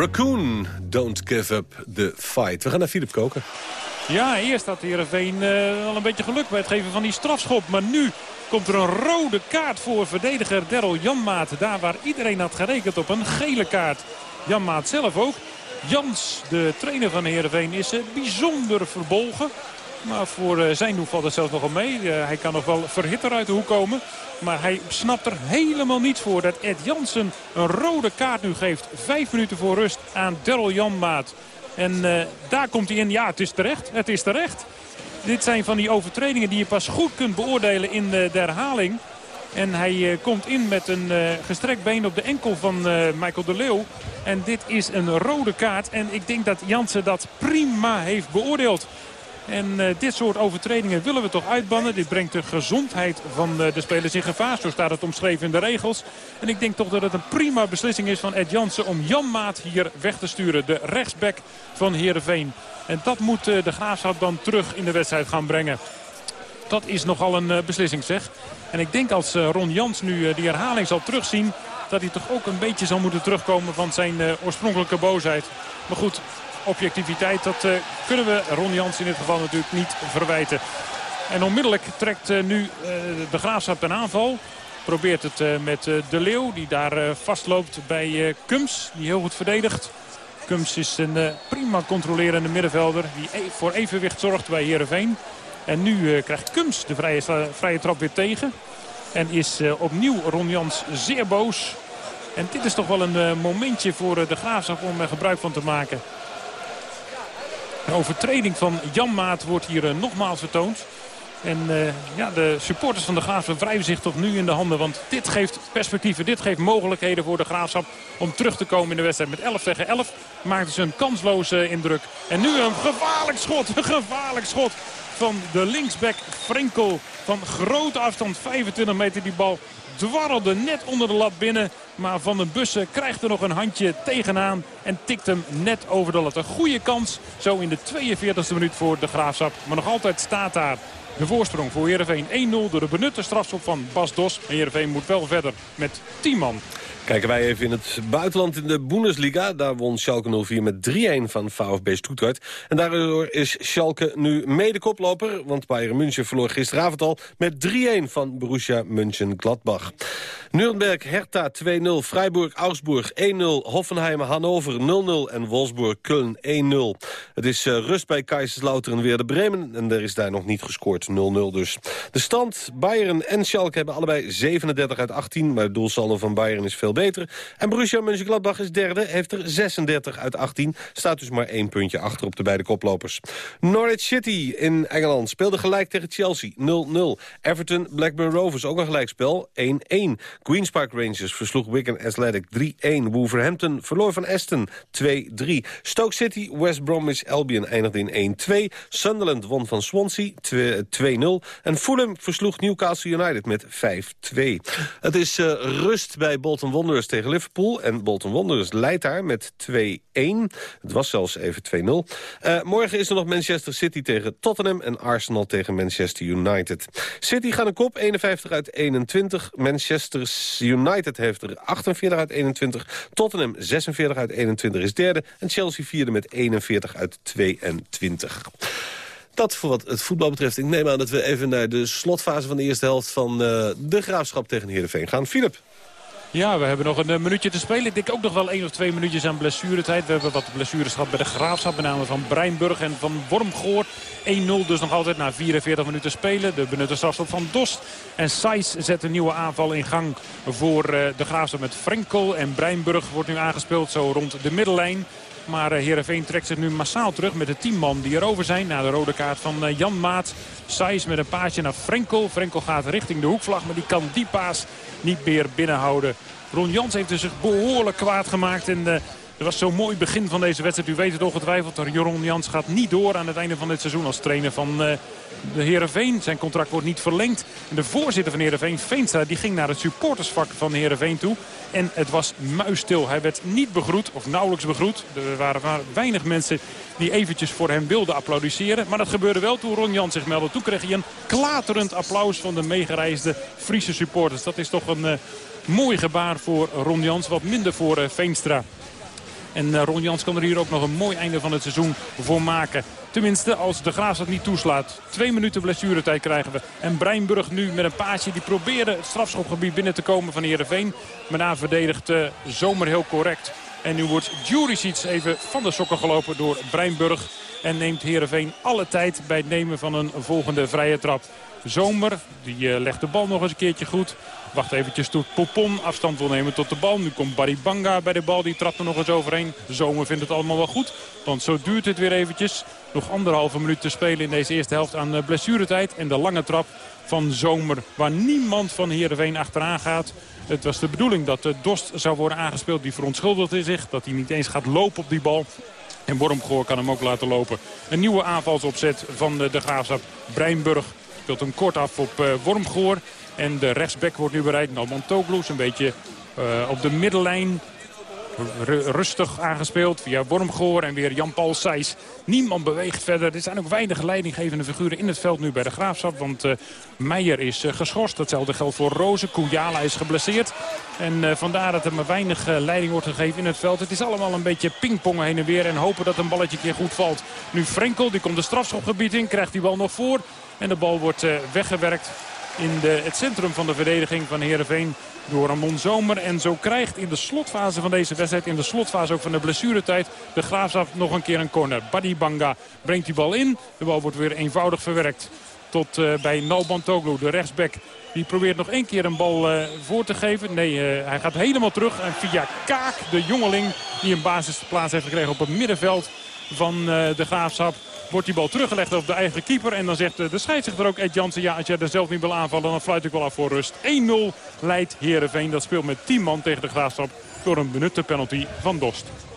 Raccoon, don't give up the fight. We gaan naar Philip Koken. Ja, eerst had Heerenveen uh, al een beetje geluk bij het geven van die strafschop. Maar nu komt er een rode kaart voor verdediger Daryl Janmaat. Daar waar iedereen had gerekend op een gele kaart. Janmaat zelf ook. Jans, de trainer van Heerenveen, is uh, bijzonder verbolgen. Maar voor uh, zijn doel valt het zelfs nog wel mee. hij kan nog wel verhitter uit de hoek komen. Maar hij snapt er helemaal niets voor dat Ed Jansen een rode kaart nu geeft. Vijf minuten voor rust aan Daryl Janmaat. En uh, daar komt hij in. Ja, het is terecht. Het is terecht. Dit zijn van die overtredingen die je pas goed kunt beoordelen in de, herhaling. En hij komt in met een gestrekt been op de enkel van Michael de Leeuw. En dit is een rode kaart. En ik denk dat Jansen dat prima heeft beoordeeld. En uh, dit soort overtredingen willen we toch uitbannen. Dit brengt de gezondheid van uh, de spelers in gevaar. Zo staat het omschreven in de regels. En ik denk toch dat het een prima beslissing is van Ed Jansen om Jan Maat hier weg te sturen. De rechtsback van Heerenveen. En dat moet uh, de Graafschap dan terug in de wedstrijd gaan brengen. Dat is nogal een beslissing zeg. En ik denk als Ron Jans nu die herhaling zal terugzien... dat hij toch ook een beetje zal moeten terugkomen van zijn oorspronkelijke boosheid. Maar goed, objectiviteit. Dat uh, kunnen we Ron Jans in dit geval natuurlijk niet verwijten. En onmiddellijk trekt uh, nu uh, de Graafschap een aanval. Probeert het met De Leeuw die daar vastloopt bij Kums. Die heel goed verdedigt. Kums is een prima controlerende middenvelder. Die e voor evenwicht zorgt bij Heerenveen. En nu krijgt Kums de vrije, vrije trap weer tegen. En is opnieuw Ron Jans zeer boos. En dit is toch wel een momentje voor de Graafschap om er gebruik van te maken. Een overtreding van Jan Maat wordt hier uh, nogmaals vertoond. En uh, ja, de supporters van de Graafschap wrijven zich toch nu in de handen. Want dit geeft perspectieven, dit geeft mogelijkheden voor de Graafschap om terug te komen in de wedstrijd. Met 11 tegen 11 maakten ze een kansloze indruk. En nu een gevaarlijk schot, een gevaarlijk schot van de linksback Frenkel. Van grote afstand, 25 meter die bal dwarrelde net onder de lat binnen. Maar Van den Bussen krijgt er nog een handje tegenaan. En tikt hem net over de lat. Een goede kans zo in de 42e minuut voor de Graafschap. Maar nog altijd staat daar de voorsprong voor Heerenveen 1-0 door de benutte strafschop van Bas Dos. En Heerenveen moet wel verder met 10 man. Kijken wij even in het buitenland in de Bundesliga. Daar won Schalke 04 met 3-1 van VfB Stuttgart. En daardoor is Schalke nu mede koploper. Want Bayern München verloor gisteravond al met 3-1 van Borussia Mönchengladbach. Nürnberg, Hertha 2-0, Freiburg, Augsburg 1-0, Hoffenheim, Hannover 0-0 en Wolfsburg, Köln 1-0. Het is uh, rust bij Kaiserslautern weer de Bremen en er is daar nog niet gescoord, 0-0 dus. De stand, Bayern en Schalke hebben allebei 37 uit 18, maar het doelsaldo van Bayern is veel beter. En Borussia Mönchengladbach is derde, heeft er 36 uit 18, staat dus maar één puntje achter op de beide koplopers. Norwich City in Engeland speelde gelijk tegen Chelsea, 0-0. Everton, Blackburn Rovers ook een gelijkspel, 1-1. Queen's Park Rangers versloeg Wigan Athletic 3-1. Wolverhampton verloor van Aston 2-3. Stoke City, West Bromwich Albion eindigde in 1-2. Sunderland won van Swansea 2-0. En Fulham versloeg Newcastle United met 5-2. Het is uh, rust bij Bolton Wanderers tegen Liverpool. En Bolton Wanderers leidt daar met 2-1. Het was zelfs even 2-0. Uh, eh, morgen is er nog Manchester City tegen Tottenham... en Arsenal tegen Manchester United. City gaat een kop, 51 uit 21. Manchester United heeft er 48 uit 21. Tottenham 46 uit 21 is derde. En Chelsea vierde met 41 uit 22. Dat voor wat het voetbal betreft. Ik neem aan dat we even naar de slotfase van de eerste helft... van uh, de Graafschap tegen Heerenveen gaan. Philip. Ja, we hebben nog een eh, minuutje te spelen. Ik denk ook nog wel één of twee minuutjes aan blessuretijd. We hebben wat blessures gehad bij de Graafschap. Met name van Breinburg en van Wormgoor. 1-0 dus nog altijd na 44 minuten spelen. De benutte van Dost. En Saiz zet een nieuwe aanval in gang voor eh, de Graafschap met Frenkel. En Breinburg wordt nu aangespeeld zo rond de middellijn. Maar eh, Heerenveen trekt zich nu massaal terug met de tien man die erover zijn. Na de rode kaart van Jan Maat. Saiz met een paasje naar Frenkel. Frenkel gaat richting de hoekvlag, maar die kan die paas niet meer binnenhouden. Ron Jans heeft dus zich behoorlijk kwaad gemaakt. En uh, er was zo'n mooi begin van deze wedstrijd. U weet het ongetwijfeld. Ron Jans gaat niet door aan het einde van dit seizoen als trainer van uh, de Heerenveen. Zijn contract wordt niet verlengd. En de voorzitter van Heerenveen, Veenstra, die ging naar het supportersvak van Heerenveen toe. En het was muisstil. Hij werd niet begroet, of nauwelijks begroet. Er waren weinig mensen die eventjes voor hem wilden applaudisseren. Maar dat gebeurde wel toen Ron Jans zich meldde. Toen kreeg hij een klaterend applaus van de meegereisde Friese supporters. Dat is toch een... Uh, Mooi gebaar voor Ron Jans, wat minder voor uh, Veenstra. En Ron Jans kan er hier ook nog een mooi einde van het seizoen voor maken. Tenminste, als de Graafstad niet toeslaat. Twee minuten blessuretijd krijgen we. En Breinburg nu met een paasje. Die probeerde het strafschopgebied binnen te komen van Heerenveen. Maar daar verdedigt uh, Zomer heel correct. En nu wordt Juricic even van de sokken gelopen door Breinburg. En neemt Heerenveen alle tijd bij het nemen van een volgende vrije trap. Zomer, die uh, legt de bal nog eens een keertje goed. Wacht eventjes tot Popon afstand wil nemen tot de bal. Nu komt Barry Banga bij de bal, die trapt er nog eens overheen. Zomer vindt het allemaal wel goed, want zo duurt het weer eventjes. Nog anderhalve minuut te spelen in deze eerste helft aan blessuretijd. En de lange trap van Zomer, waar niemand van Heerenveen achteraan gaat. Het was de bedoeling dat de Dost zou worden aangespeeld. Die verontschuldigde zich dat hij niet eens gaat lopen op die bal. En Wormgoor kan hem ook laten lopen. Een nieuwe aanvalsopzet van de, de Graafschap. Breinburg speelt hem kort af op Wormgoor. En de rechtsback wordt nu bereid. Nalman Togloes een beetje uh, op de middellijn rustig aangespeeld via Wormgoor en weer Jan-Paul Seys. Niemand beweegt verder. Er zijn ook weinig leidinggevende figuren in het veld nu bij de Graafschap. Want uh, Meijer is uh, geschorst. Datzelfde geldt voor Rozen. Koujala is geblesseerd. En vandaar dat er maar weinig leiding wordt gegeven in het veld. Het is allemaal een beetje pingpongen heen en weer. En hopen dat een balletje keer goed valt. Nu Frenkel, die komt de strafschopgebied in. Krijgt die bal nog voor. En de bal wordt weggewerkt in de, het centrum van de verdediging van Heerenveen door Ramon Zomer. En zo krijgt in de slotfase van deze wedstrijd, in de slotfase ook van de blessuretijd, de Graafschap nog een keer een corner. Buddy Banga brengt die bal in. De bal wordt weer eenvoudig verwerkt tot uh, bij Nalban Toglu, de rechtsback. Die probeert nog één keer een bal uh, voor te geven. Nee, uh, hij gaat helemaal terug. En via Kaak, de jongeling die een basisplaats heeft gekregen op het middenveld van de Graafschap wordt die bal teruggelegd op de eigen keeper. En dan zegt de scheidsrechter ook Ed Jansen... ja, als jij er zelf niet wil aanvallen, dan fluit ik wel af voor rust. 1-0 leidt Heerenveen. Dat speelt met 10 man tegen de Graafschap... door een benutte penalty van Dost.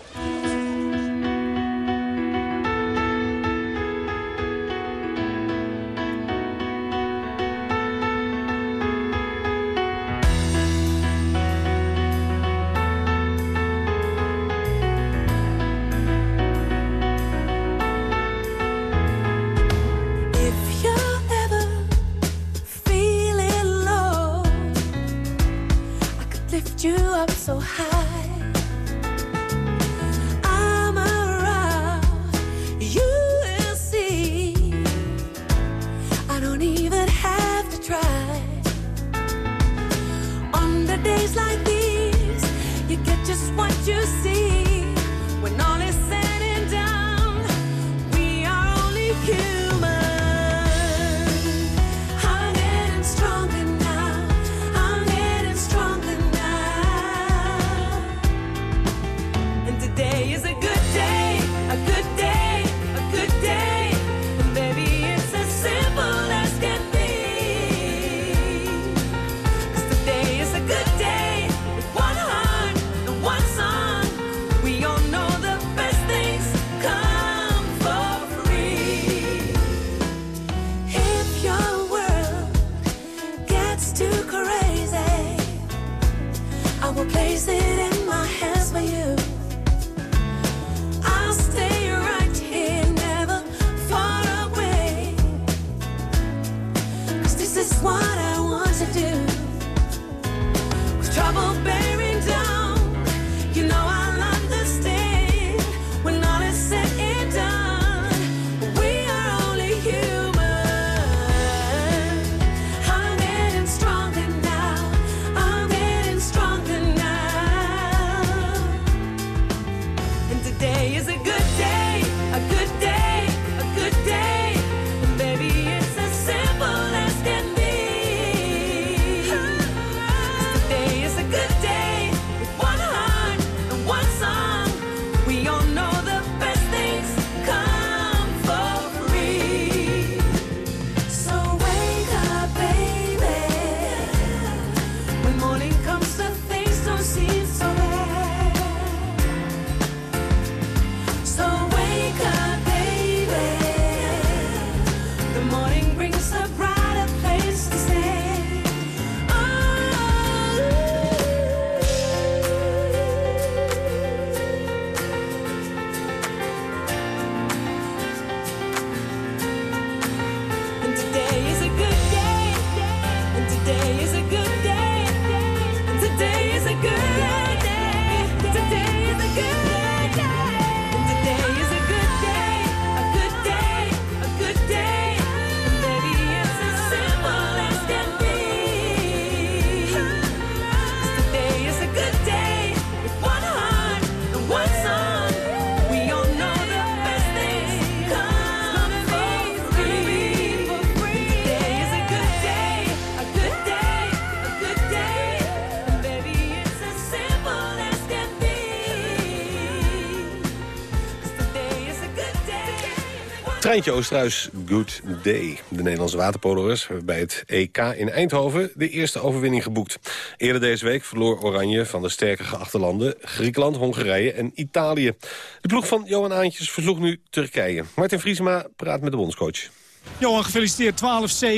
Treintje Oosterhuis, good day. De Nederlandse waterpolo'ers hebben bij het EK in Eindhoven de eerste overwinning geboekt. Eerder deze week verloor Oranje van de sterke geachte landen Griekenland, Hongarije en Italië. De ploeg van Johan Aantjes versloeg nu Turkije. Martin Vriesema praat met de bondscoach. Johan, gefeliciteerd.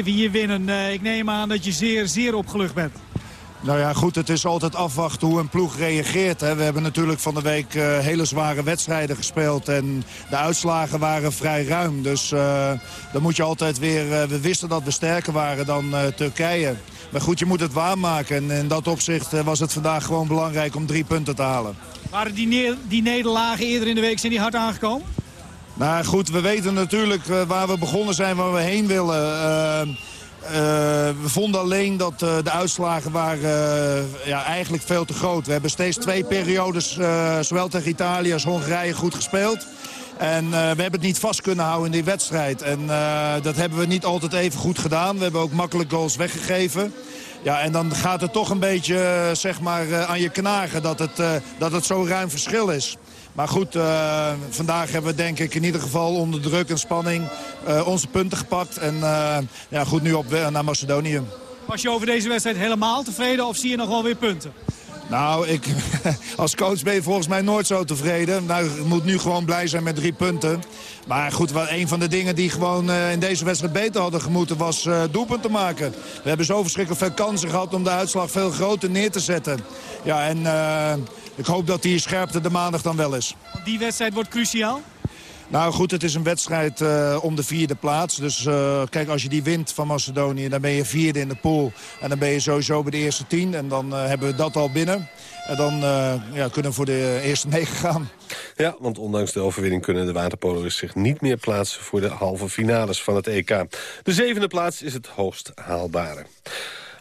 12-7 hier winnen. Eh, ik neem aan dat je zeer, zeer opgelucht bent. Nou ja, goed, het is altijd afwachten hoe een ploeg reageert. Hè. We hebben natuurlijk van de week uh, hele zware wedstrijden gespeeld. En de uitslagen waren vrij ruim. Dus uh, dan moet je altijd weer... Uh, we wisten dat we sterker waren dan Turkije. Maar goed, je moet het waarmaken. En in dat opzicht was het vandaag gewoon belangrijk om drie punten te halen. Waren die, ne die nederlagen eerder in de week zijn die hard aangekomen? Nou goed, we weten natuurlijk waar we begonnen zijn, waar we heen willen... Uh, we vonden alleen dat uh, de uitslagen waren uh, ja, eigenlijk veel te groot. We hebben steeds twee periodes, zowel tegen Italië als Hongarije, goed gespeeld. En we hebben het niet vast kunnen houden in die wedstrijd. En dat hebben we niet altijd even goed gedaan. We hebben ook makkelijk goals weggegeven. Ja, en dan gaat het toch een beetje zeg maar, aan je knagen dat het, dat het zo'n ruim verschil is. Maar goed, uh, vandaag hebben we denk ik in ieder geval onder druk en spanning uh, onze punten gepakt. En uh, ja, goed, nu op naar Macedonië. Was je over deze wedstrijd helemaal tevreden of zie je nog wel weer punten? Nou, ik, als coach ben je volgens mij nooit zo tevreden. Nou, ik moet nu gewoon blij zijn met drie punten. Maar goed, een van de dingen die gewoon in deze wedstrijd beter hadden gemoeten... was uh, doelpunt te maken. We hebben zo verschrikkelijk veel kansen gehad om de uitslag veel groter neer te zetten. Ja, en... Uh, ik hoop dat die scherpte de maandag dan wel is. Die wedstrijd wordt cruciaal? Nou goed, het is een wedstrijd uh, om de vierde plaats. Dus uh, kijk, als je die wint van Macedonië, dan ben je vierde in de pool. En dan ben je sowieso bij de eerste tien. En dan uh, hebben we dat al binnen. En dan ja, kunnen we voor de eerste negen gaan. Ja, want ondanks de overwinning kunnen de waterpolo's zich niet meer plaatsen... voor de halve finales van het EK. De zevende plaats is het hoogst haalbare.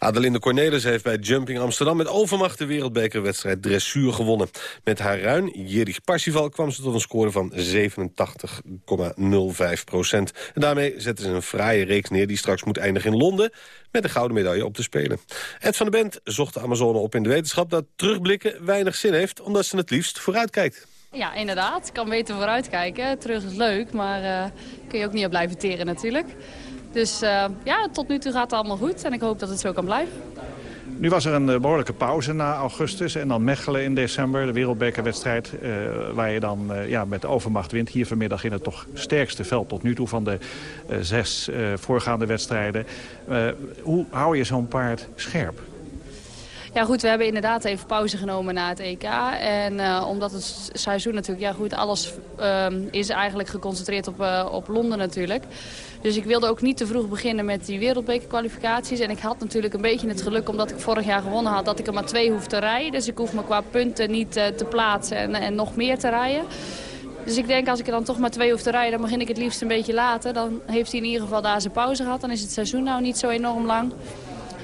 Adelinde Cornelis heeft bij Jumping Amsterdam met overmacht de wereldbekerwedstrijd dressuur gewonnen. Met haar ruin, Jirig Parsifal, kwam ze tot een score van 87,05 procent. En daarmee zetten ze een fraaie reeks neer die straks moet eindigen in Londen met de gouden medaille op te spelen. Ed van de Bent zocht de Amazone op in de wetenschap dat terugblikken weinig zin heeft, omdat ze het liefst vooruitkijkt. Ja, inderdaad. Kan beter vooruitkijken. Terug is leuk, maar uh, kun je ook niet op blijven teren natuurlijk. Dus uh, ja, tot nu toe gaat het allemaal goed en ik hoop dat het zo kan blijven. Nu was er een uh, behoorlijke pauze na augustus en dan Mechelen in december, de wereldbekerwedstrijd, uh, waar je dan ja, met overmacht wint. Hier vanmiddag in het toch sterkste veld tot nu toe van de zes voorgaande wedstrijden. hoe hou je zo'n paard scherp? Ja goed, we hebben inderdaad even pauze genomen na het EK. En uh, omdat het seizoen natuurlijk, ja goed, alles uh, is eigenlijk geconcentreerd op, uh, op Londen natuurlijk. Dus ik wilde ook niet te vroeg beginnen met die wereldbekerkwalificaties. En ik had natuurlijk een beetje het geluk, omdat ik vorig jaar gewonnen had, dat ik er maar twee hoef te rijden. Dus ik hoef me qua punten niet te plaatsen en, en nog meer te rijden. Dus ik denk als ik er dan toch maar twee hoef te rijden, dan begin ik het liefst een beetje later. Dan heeft hij in ieder geval daar zijn pauze gehad. Dan is het seizoen nou niet zo enorm lang.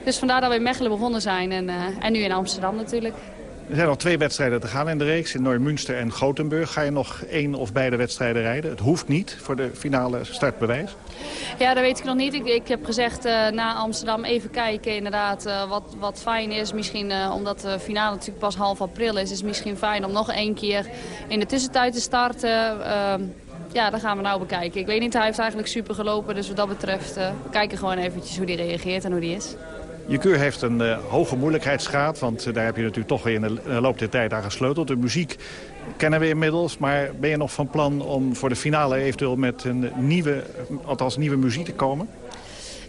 Dus vandaar dat we in Mechelen begonnen zijn en, uh, en nu in Amsterdam natuurlijk. Er zijn nog twee wedstrijden te gaan in de reeks. In Noord-Münster en Gothenburg ga je nog één of beide wedstrijden rijden. Het hoeft niet voor de finale startbewijs. Ja, dat weet ik nog niet. Ik, ik heb gezegd uh, na Amsterdam even kijken inderdaad uh, wat, wat fijn is. Misschien uh, omdat de finale natuurlijk pas half april is. Is het misschien fijn om nog één keer in de tussentijd te starten. Ehm, ja, dat gaan we nou bekijken. Ik weet niet, hij heeft eigenlijk super gelopen. Dus wat dat betreft, we kijken gewoon eventjes hoe hij reageert en hoe die is. Je keur heeft een uh, hoge moeilijkheidsgraad, want uh, daar heb je natuurlijk toch weer in de, loop der tijd aan gesleuteld. De muziek kennen we inmiddels, maar ben je nog van plan om voor de finale eventueel met een nieuwe, althans nieuwe muziek te komen?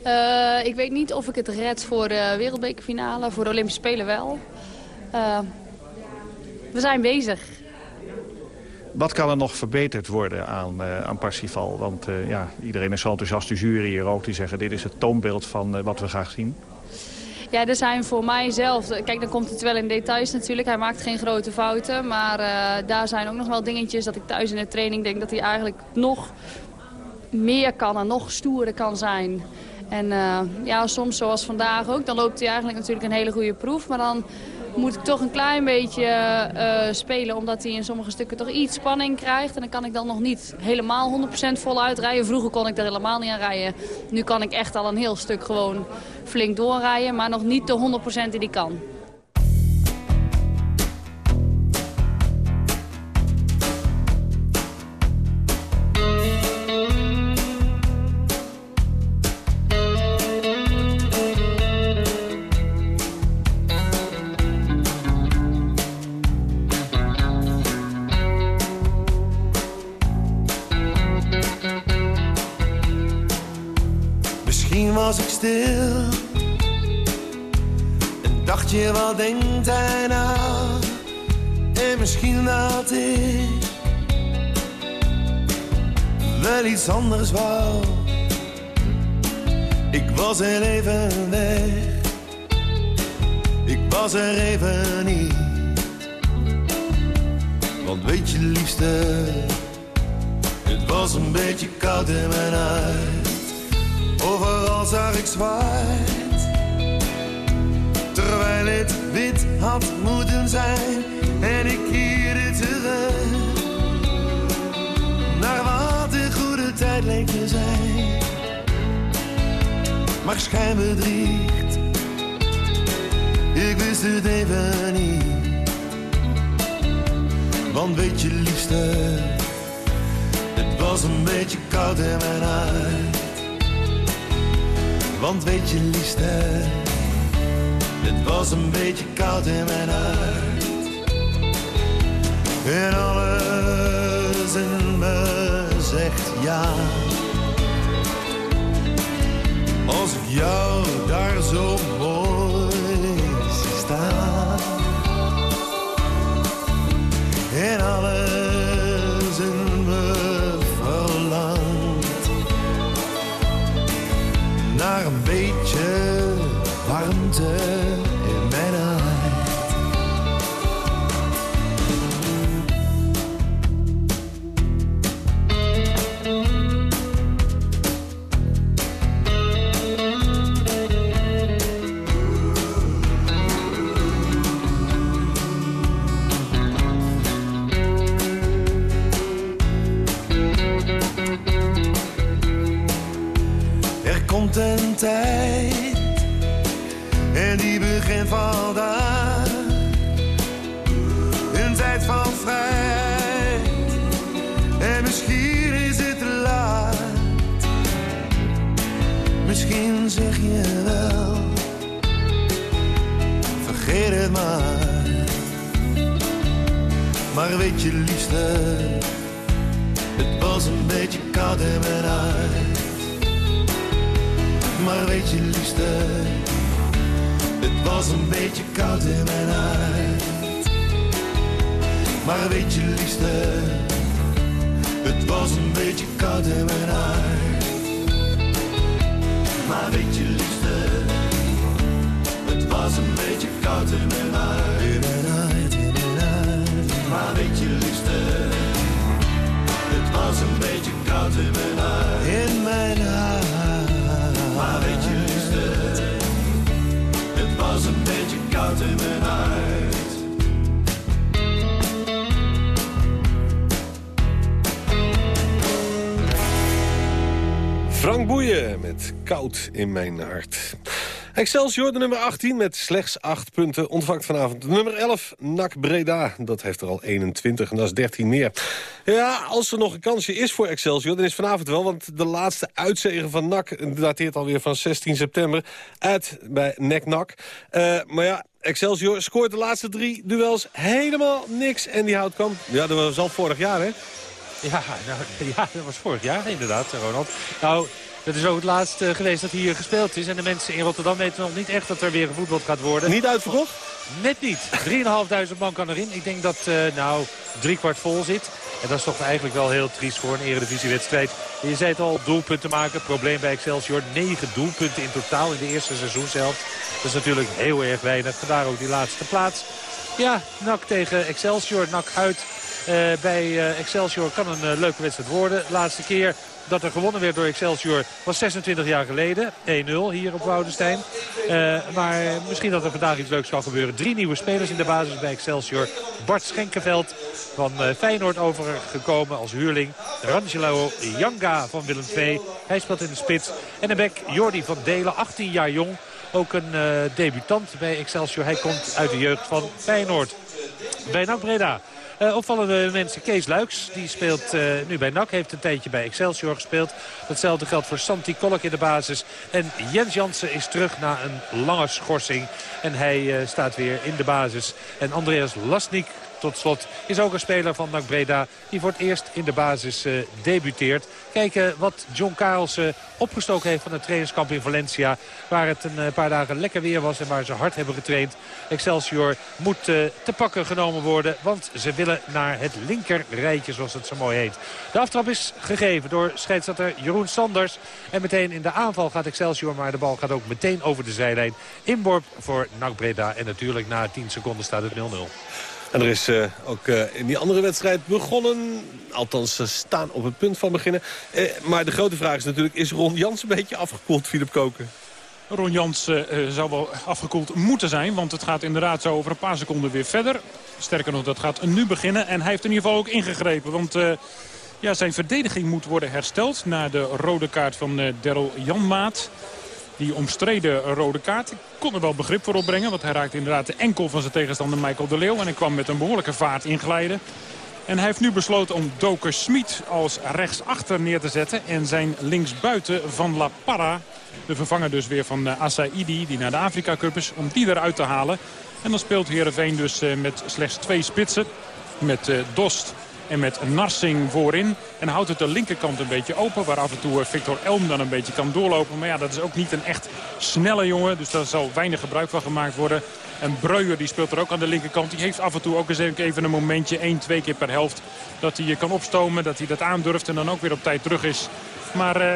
Uh, ik weet niet of ik het red voor de wereldbekerfinale, voor de Olympische Spelen wel. we zijn bezig. Wat kan er nog verbeterd worden aan, uh, aan Parsifal? Want ja, iedereen is zo enthousiast, de jury hier ook, die zeggen dit is het toonbeeld van wat we graag zien. Ja, er zijn voor mij zelf... Kijk, dan komt het wel in details natuurlijk. Hij maakt geen grote fouten. Maar uh, daar zijn ook nog wel dingetjes dat ik thuis in de training denk... dat hij eigenlijk nog meer kan en nog stoerder kan zijn. En uh, ja, soms zoals vandaag ook. Dan loopt hij eigenlijk natuurlijk een hele goede proef. Maar dan moet ik toch een klein beetje uh, spelen. Omdat hij in sommige stukken toch iets spanning krijgt. En dan kan ik dan nog niet helemaal 100% voluit rijden. Vroeger kon ik er helemaal niet aan rijden. Nu kan ik echt al een heel stuk gewoon flink doorrijden. Maar nog niet de 100% die die kan. Stil. En dacht je, wat denkt hij nou? En misschien dat ik wel iets anders wou. Ik was er even weg. Ik was er even niet. Want weet je liefste, het was een beetje koud in mijn huid. Overal zag ik zwart, terwijl het wit had moeten zijn. En ik keerde terug, naar wat de goede tijd leek te zijn. Maar schijn bedriegt, ik wist het even niet. Want weet je liefste, het was een beetje koud in mijn huid. Want weet je liefste, het was een beetje koud in mijn huid. En alles in me zegt ja. Als ik jou daar zo mooi zie staan. En alles een beetje warmte in mijn hart. Excelsior, de nummer 18 met slechts 8 punten. Ontvangt vanavond nummer 11, NAC Breda. Dat heeft er al 21 en dat is 13 meer. Ja, als er nog een kansje is voor Excelsior, dan is vanavond wel. Want de laatste uitzegen van NAC dateert alweer van 16 september. Uit bij NEC-NAC. Uh, maar ja, Excelsior scoort de laatste drie duels helemaal niks. En die houdt kamp. Ja, dat was al vorig jaar, hè? Ja, nou, ja, dat was vorig jaar inderdaad, Ronald. Nou, dat is ook het laatste geweest dat hier gespeeld is. En de mensen in Rotterdam weten nog niet echt dat er weer gevoetbald gaat worden. Niet uitverkocht? Net niet. 3.500 man kan erin. Ik denk dat uh, nou driekwart vol zit. En dat is toch eigenlijk wel heel triest voor een eredivisiewedstrijd. Je zei het al, doelpunten maken. Probleem bij Excelsior. 9 doelpunten in totaal in de eerste seizoenshelft. Dat is natuurlijk heel erg weinig. Vandaar ook die laatste plaats. Ja, NAC tegen Excelsior. NAC uit. Uh, bij uh, Excelsior kan een uh, leuke wedstrijd worden. Laatste keer dat er gewonnen werd door Excelsior was 26 jaar geleden. 1-0 hier op Woudenstein. maar misschien dat er vandaag iets leuks kan gebeuren. Drie nieuwe spelers in de basis bij Excelsior. Bart Schenkenveld van Feyenoord overgekomen als huurling. Rangelo Janga van Willem II. Hij speelt in de spits. En een bek Jordi van Delen, 18 jaar jong. Ook een debutant bij Excelsior. Hij komt uit de jeugd van Feyenoord. Bij NAC Breda. Uh, opvallende mensen, Kees Luiks, die speelt uh, nu bij NAC. Heeft een tijdje bij Excelsior gespeeld. Datzelfde geldt voor Santi Kolk in de basis. En Jens Jansen is terug na een lange schorsing. En hij uh, staat weer in de basis. En Andreas Lasnik tot slot is ook een speler van NAC Breda... die voor het eerst in de basis uh, debuteert. Kijken wat John Karels opgestoken heeft van het trainingskamp in Valencia. Waar het een paar dagen lekker weer was en waar ze hard hebben getraind. Excelsior moet te pakken genomen worden. Want ze willen naar het linker rijtje zoals het zo mooi heet. De aftrap is gegeven door scheidsrechter Jeroen Sanders. En meteen in de aanval gaat Excelsior. Maar de bal gaat ook meteen over de zijlijn. Inborp voor NAC Breda. En natuurlijk na 10 seconden staat het 0-0. En er is uh, ook uh, in die andere wedstrijd begonnen. Althans, ze staan op het punt van beginnen. Uh, maar de grote vraag is natuurlijk, is Ron Jans een beetje afgekoeld, Philip Koken? Ron Jans zou wel afgekoeld moeten zijn. Want het gaat inderdaad zo over een paar seconden weer verder. Sterker nog, dat gaat nu beginnen. En hij heeft in ieder geval ook ingegrepen. Want ja, zijn verdediging moet worden hersteld... na de rode kaart van Daryl Janmaat. Die omstreden rode kaart. Ik kon er wel begrip voor opbrengen. Want hij raakte inderdaad de enkel van zijn tegenstander Michael de Leeuw. En hij kwam met een behoorlijke vaart inglijden. En hij heeft nu besloten om Doker Smit als rechtsachter neer te zetten. En zijn linksbuiten van La Parra, de vervanger dus weer van uh, Asaidi, die naar de Afrika Cup is, om die eruit te halen. En dan speelt Heerenveen dus uh, met slechts twee spitsen. Met uh, Dost en met Narsing voorin. En houdt het de linkerkant een beetje open. Waar af en toe Victor Elm dan een beetje kan doorlopen. Maar ja, dat is ook niet een echt snelle jongen. Dus daar zal weinig gebruik van gemaakt worden. En Breuer die speelt er ook aan de linkerkant. Die heeft af en toe ook eens even een momentje, één, twee keer per helft. Dat hij kan opstomen, dat hij dat aandurft en dan ook weer op tijd terug is. Maar... Uh,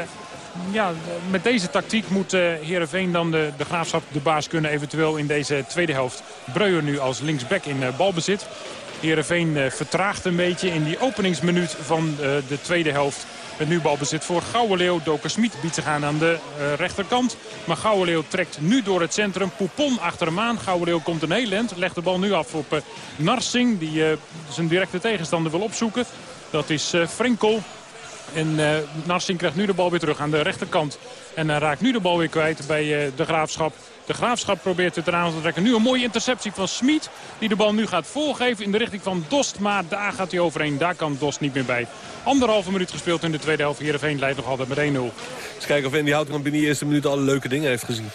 ja, met deze tactiek moet uh, Heerenveen dan de, de Graafschap de baas kunnen eventueel in deze tweede helft. Breuer nu als linksback in balbezit. Heerenveen uh, vertraagt een beetje in die openingsminuut van de tweede helft. Met nu balbezit voor Gouwenleeuw. Doker Smit biedt zich aan aan de rechterkant. Maar Gouwenleeuw trekt nu door het centrum. Poupon achter hem aan. Gouwenleeuw komt een heel. Legt de bal nu af op Narsing. Die zijn directe tegenstander wil opzoeken. Dat is Frenkel. En Narsing krijgt nu de bal weer terug aan de rechterkant. En raakt nu de bal weer kwijt bij de Graafschap. De Graafschap probeert het eraan te trekken. Nu een mooie interceptie van Smit. Die de bal nu gaat voorgeven in de richting van Dost. Maar daar gaat hij overheen. Daar kan Dost niet meer bij. Anderhalve minuut gespeeld in de tweede helft. Heerenveen leidt nog altijd met 1-0. Eens kijken of Andy Houtkamp binnen de eerste minuut alle leuke dingen heeft gezien.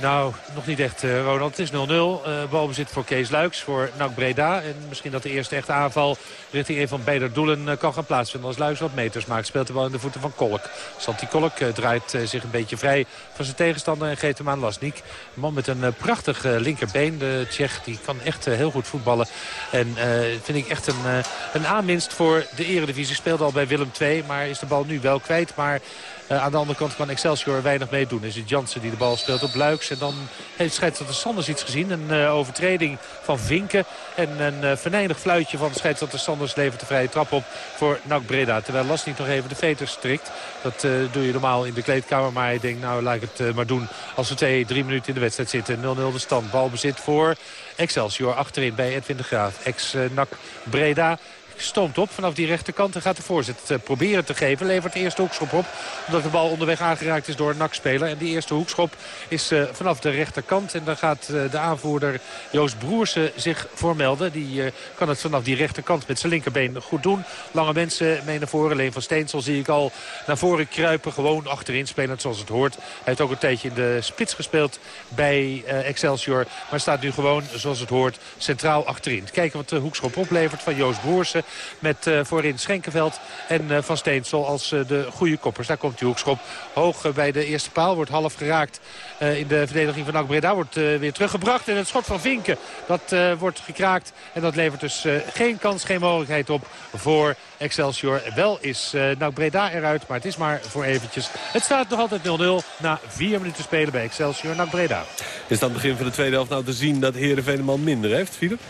Nou, nog niet echt, uh, Ronald. Het is 0-0. Uh, balbezit voor Kees Luiks, voor NAC Breda. En misschien dat de eerste echte aanval richting een van beide doelen uh, kan gaan plaatsvinden. Als Luiks wat meters maakt, speelt de bal in de voeten van Kolk. Santi Kolk draait zich een beetje vrij van zijn tegenstander en geeft hem aan Lasnik. Een man met een prachtig linkerbeen. De Tsjech die kan echt heel goed voetballen. En vind ik echt een, een aanwinst voor de eredivisie. Speelde al bij Willem II, maar is de bal nu wel kwijt. Maar uh, aan de andere kant kan Excelsior weinig meedoen. Is het Jansen die de bal speelt op Luiks. En dan heeft scheidsrechter Sanders iets gezien. Een uh, overtreding van Vinken. En een uh, venijnig fluitje van scheidsrechter Sanders levert de vrije trap op voor NAC Breda. Terwijl Lasnik nog even de veters strikt. Dat doe je normaal in de kleedkamer. Maar hij denkt, nou laat ik het maar doen als we twee, drie minuten in de wedstrijd zitten. 0-0 de stand. Balbezit voor Excelsior achterin bij Edwin de Graaf. Ex-NAC Breda stoomt op vanaf die rechterkant en gaat de voorzet eh, proberen te geven. Levert de eerste hoekschop op, omdat de bal onderweg aangeraakt is door een NAC-speler. En die eerste hoekschop is uh, vanaf de rechterkant. En daar gaat uh, de aanvoerder Joost Broersen zich voor melden. Die kan het vanaf die rechterkant met zijn linkerbeen goed doen. Lange mensen mee naar voren. Leen van Steensel zie ik al naar voren kruipen. Gewoon achterin spelen zoals het hoort. Hij heeft ook een tijdje in de spits gespeeld bij Excelsior. Maar staat nu gewoon zoals het hoort centraal achterin. Kijken wat de hoekschop oplevert van Joost Broersen. Met uh, voorin Schenkenveld en uh, Van Steensel als uh, de goede koppers. Daar komt die hoekschop hoog bij de eerste paal. Wordt half geraakt in de verdediging van NAC Breda. Wordt weer teruggebracht. En het schot van Vinken dat wordt gekraakt. En dat levert dus geen kans, geen mogelijkheid op voor Excelsior. Wel is NAC Breda eruit, maar het is maar voor eventjes. Het staat nog altijd 0-0 na vier minuten spelen bij Excelsior NAC Breda. Is dat het begin van de tweede helft nou te zien dat Heerenveen een man minder heeft, Philip?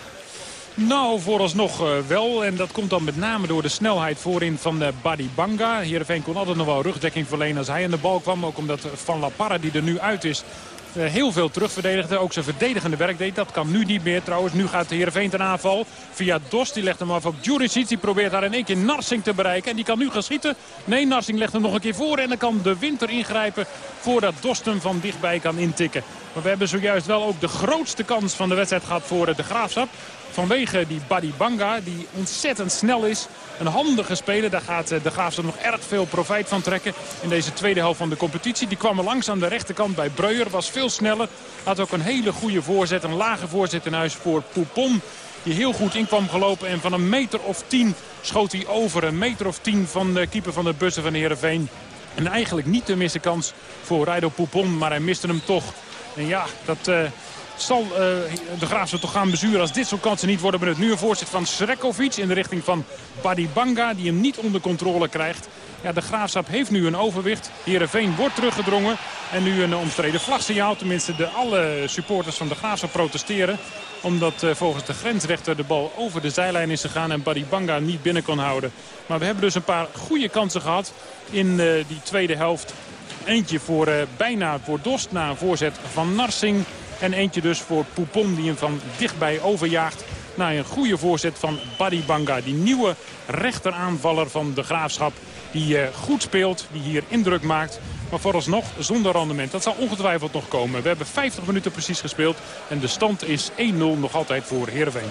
Nou, vooralsnog uh, wel. En dat komt dan met name door de snelheid voorin van de Badibanga. Heerenveen kon altijd nog wel rugdekking verlenen als hij aan de bal kwam. Ook omdat Van La Parra, die er nu uit is, uh, heel veel terugverdedigde. Ook zijn verdedigende werk deed. Dat kan nu niet meer trouwens. Nu gaat Heerenveen ten aanval. Via Dos, die legt hem af op Juricic. Die probeert daar in één keer Narsing te bereiken. En die kan nu gaan schieten. Nee, Narsing legt hem nog een keer voor. En dan kan de winter ingrijpen voordat Dost hem van dichtbij kan intikken. Maar we hebben zojuist wel ook de grootste kans van de wedstrijd gehad voor de Graafschap. Vanwege die Buddy Banga, die ontzettend snel is. Een handige speler, daar gaat eh, de Graafstad nog erg veel profijt van trekken. In deze tweede helft van de competitie. Die kwam langs aan de rechterkant bij Breuer. Was veel sneller. Had ook een hele goede voorzet, een lage voorzet in huis voor Poupon. Die heel goed in kwam gelopen. En van een meter of tien schoot hij over. Een meter of tien van de keeper van de bussen van Heerenveen. En eigenlijk niet de misse kans voor Rijdo Poupon. Maar hij miste hem toch. En ja, dat... Uh, zal uh, de Graafschap toch gaan bezuren als dit soort kansen niet worden benut. Nu een voorzet van Srekovic in de richting van Badibanga die hem niet onder controle krijgt. Ja, de Graafschap heeft nu een overwicht. Heerenveen wordt teruggedrongen. En nu een omstreden vlagsignaal. Tenminste, de, alle supporters van de Graafschap protesteren. Omdat uh, volgens de grensrechter de bal over de zijlijn is gegaan. En Badibanga niet binnen kon houden. Maar we hebben dus een paar goede kansen gehad in uh, die tweede helft. Eentje voor bijna voor Dost na een voorzet van Narsing. En eentje dus voor Poupon die hem van dichtbij overjaagt. Na een goede voorzet van Badibanga. Die nieuwe rechteraanvaller van de Graafschap. Die uh, goed speelt, die hier indruk maakt. Maar vooralsnog zonder rendement. Dat zal ongetwijfeld nog komen. We hebben 50 minuten precies gespeeld. En de stand is 1-0 nog altijd voor Heerenveen.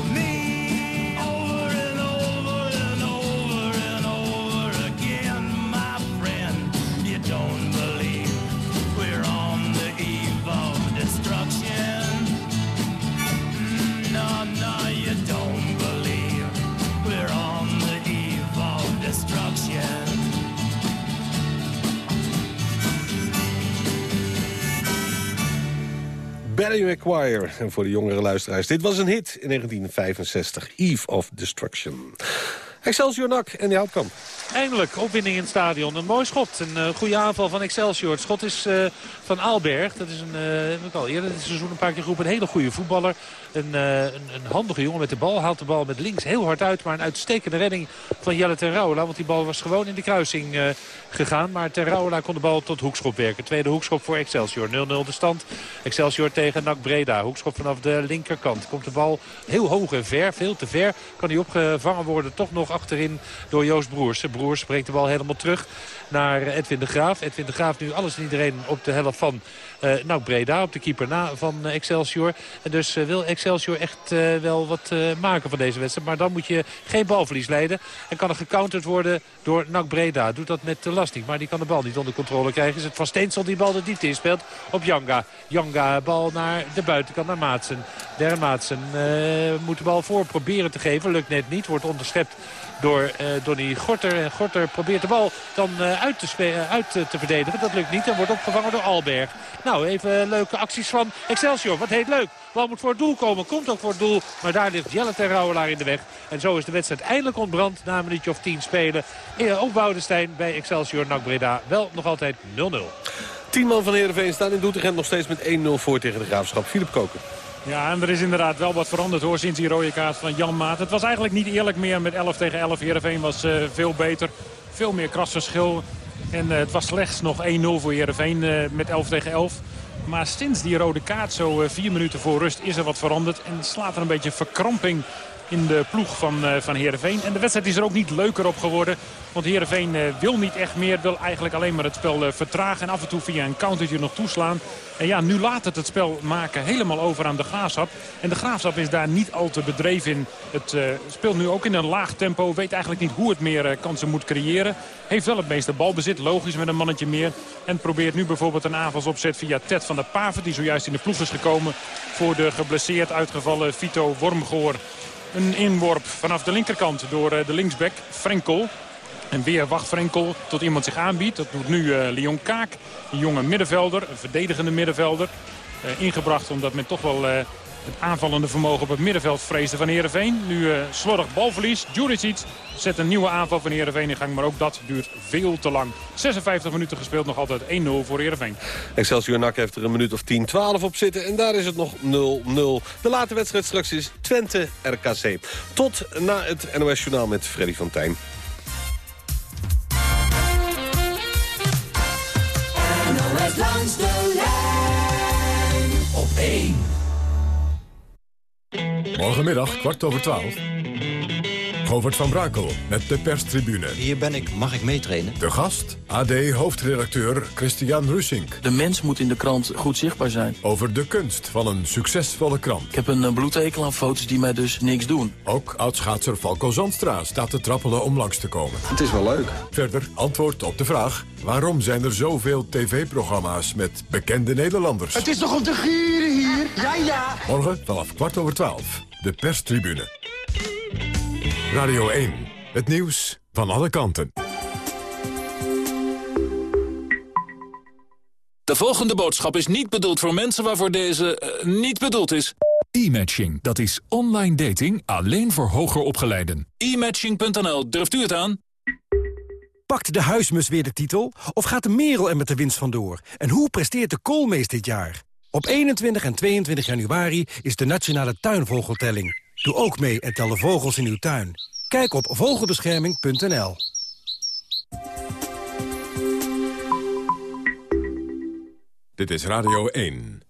Barry McGuire. En voor de jongere luisteraars, dit was een hit in 1965. Eve of Destruction. Excelsior NAC en die Houtkamp. Eindelijk opwinning in het stadion. Een mooi schot. Een uh, goede aanval van Excelsior. Het schot is uh, van Aalberg. Dat is een, uh, heb ik al eerder dit seizoen een paar keer geroepen. Een hele goede voetballer. Een, een, handige jongen met de bal. Haalt de bal met links heel hard uit. Maar een uitstekende redding van Jelle Terrouwela. Want die bal was gewoon in de kruising gegaan. Maar Terrouwela kon de bal tot hoekschop werken. Tweede hoekschop voor Excelsior. 0-0 de stand. Excelsior tegen NAC Breda. Hoekschop vanaf de linkerkant. Komt de bal heel hoog en ver. Veel te ver. Kan die opgevangen worden. Toch nog achterin door Joost Broers. Broers brengt de bal helemaal terug naar Edwin de Graaf. Edwin de Graaf nu alles en iedereen op de helft van uh, Breda. Op de keeper na van Excelsior. En dus uh, wil Excelsior echt wel wat maken van deze wedstrijd. Maar dan moet je geen balverlies leiden. En kan er gecounterd worden door NAC Breda. Doet dat met Lasting. Maar die kan de bal niet onder controle krijgen. Is het Van Steensel die bal de diepte inspeelt op Janga. Janga bal naar de buitenkant naar Maatsen. Der Maatsen moet de bal voor proberen te geven. Lukt net niet. Wordt onderschept door uh, Donny Gorter. En Gorter probeert de bal dan uh, uit, te, uh, uit te verdedigen. Dat lukt niet en wordt opgevangen door Alberg. Nou, even leuke acties van Excelsior. Wat heet leuk. Bal moet voor het doel komen. Komt ook voor het doel. Maar daar ligt Jelle ter Rouwelaar in de weg. En zo is de wedstrijd eindelijk ontbrand na een minuutje of tien spelen. Op Woudenstein bij Excelsior NAC Breda. Wel nog altijd 0-0. Tien man van Heerenveen staan in Doetinchem nog steeds met 1-0 voor tegen de Graafschap. Philip Koken. Ja, en er is inderdaad wel wat veranderd hoor sinds die rode kaart van Jan Maat. Het was eigenlijk niet eerlijk meer met 11 tegen 11. Heerenveen was uh, veel beter. Veel meer krasverschil. En uh, het was slechts nog 1-0 voor Heerenveen uh, met 11 tegen 11. Maar sinds die rode kaart, zo vier minuten voor rust, is er wat veranderd. En slaat er een beetje verkramping in de ploeg van, uh, van Heerenveen. En de wedstrijd is er ook niet leuker op geworden. Want Heerenveen uh, wil niet echt meer. Wil eigenlijk alleen maar het spel uh, vertragen. En af en toe via een countertje nog toeslaan. En ja, nu laat het het spel maken helemaal over aan de Graafschap. En de Graafschap is daar niet al te bedreven in. Het speelt nu ook in een laag tempo. Weet eigenlijk niet hoe het meer kansen moet creëren. Heeft wel het meeste balbezit. Logisch met een mannetje meer. En probeert nu bijvoorbeeld een aanvalsopzet via Ted van der Paver. Die zojuist in de ploeg is gekomen voor de geblesseerd uitgevallen Vito Wormgoor. Een inworp vanaf de linkerkant door de linksback Frenkel. En weer wacht Frenkel tot iemand zich aanbiedt. Dat doet nu uh, Leon Kaak, een jonge middenvelder, een verdedigende middenvelder. Uh, ingebracht omdat men toch wel het aanvallende vermogen op het middenveld vreesde van Heerenveen. Nu uh, slordig balverlies. Juricic zet een nieuwe aanval van Heerenveen in gang. Maar ook dat duurt veel te lang. 56 minuten gespeeld, nog altijd 1-0 voor Heerenveen. Excelsior NAC heeft er een minuut of 10, 12 op zitten. En daar is het nog 0-0. De late wedstrijd straks is Twente-RKC. Tot na het NOS Journaal met Freddy van Tijn. NOS langs de lijn op 1. Morgenmiddag, kwart over twaalf. Govert van Brakel met de perstribune. Hier ben ik, mag ik meetrainen? De gast, AD-hoofdredacteur Christian Russink. De mens moet in de krant goed zichtbaar zijn. Over de kunst van een succesvolle krant. Ik heb een bloedhekel aan foto's die mij dus niks doen. Ook oudschaatser Falco Zandstra staat te trappelen om langs te komen. Het is wel leuk. Verder antwoord op de vraag... waarom zijn er zoveel tv-programma's met bekende Nederlanders? Het is toch om te gieren? Ja, ja. Morgen vanaf kwart over twaalf. De perstribune. Radio 1. Het nieuws van alle kanten. De volgende boodschap is niet bedoeld voor mensen waarvoor deze uh, niet bedoeld is. E-matching, dat is online dating alleen voor hoger opgeleiden. E-matching.nl, durft u het aan? Pakt de huismus weer de titel? Of gaat de merel er met de winst vandoor? En hoe presteert de koolmees dit jaar? Op 21 en 22 januari is de Nationale Tuinvogeltelling. Doe ook mee en tel de vogels in uw tuin. Kijk op vogelbescherming.nl. Dit is Radio 1.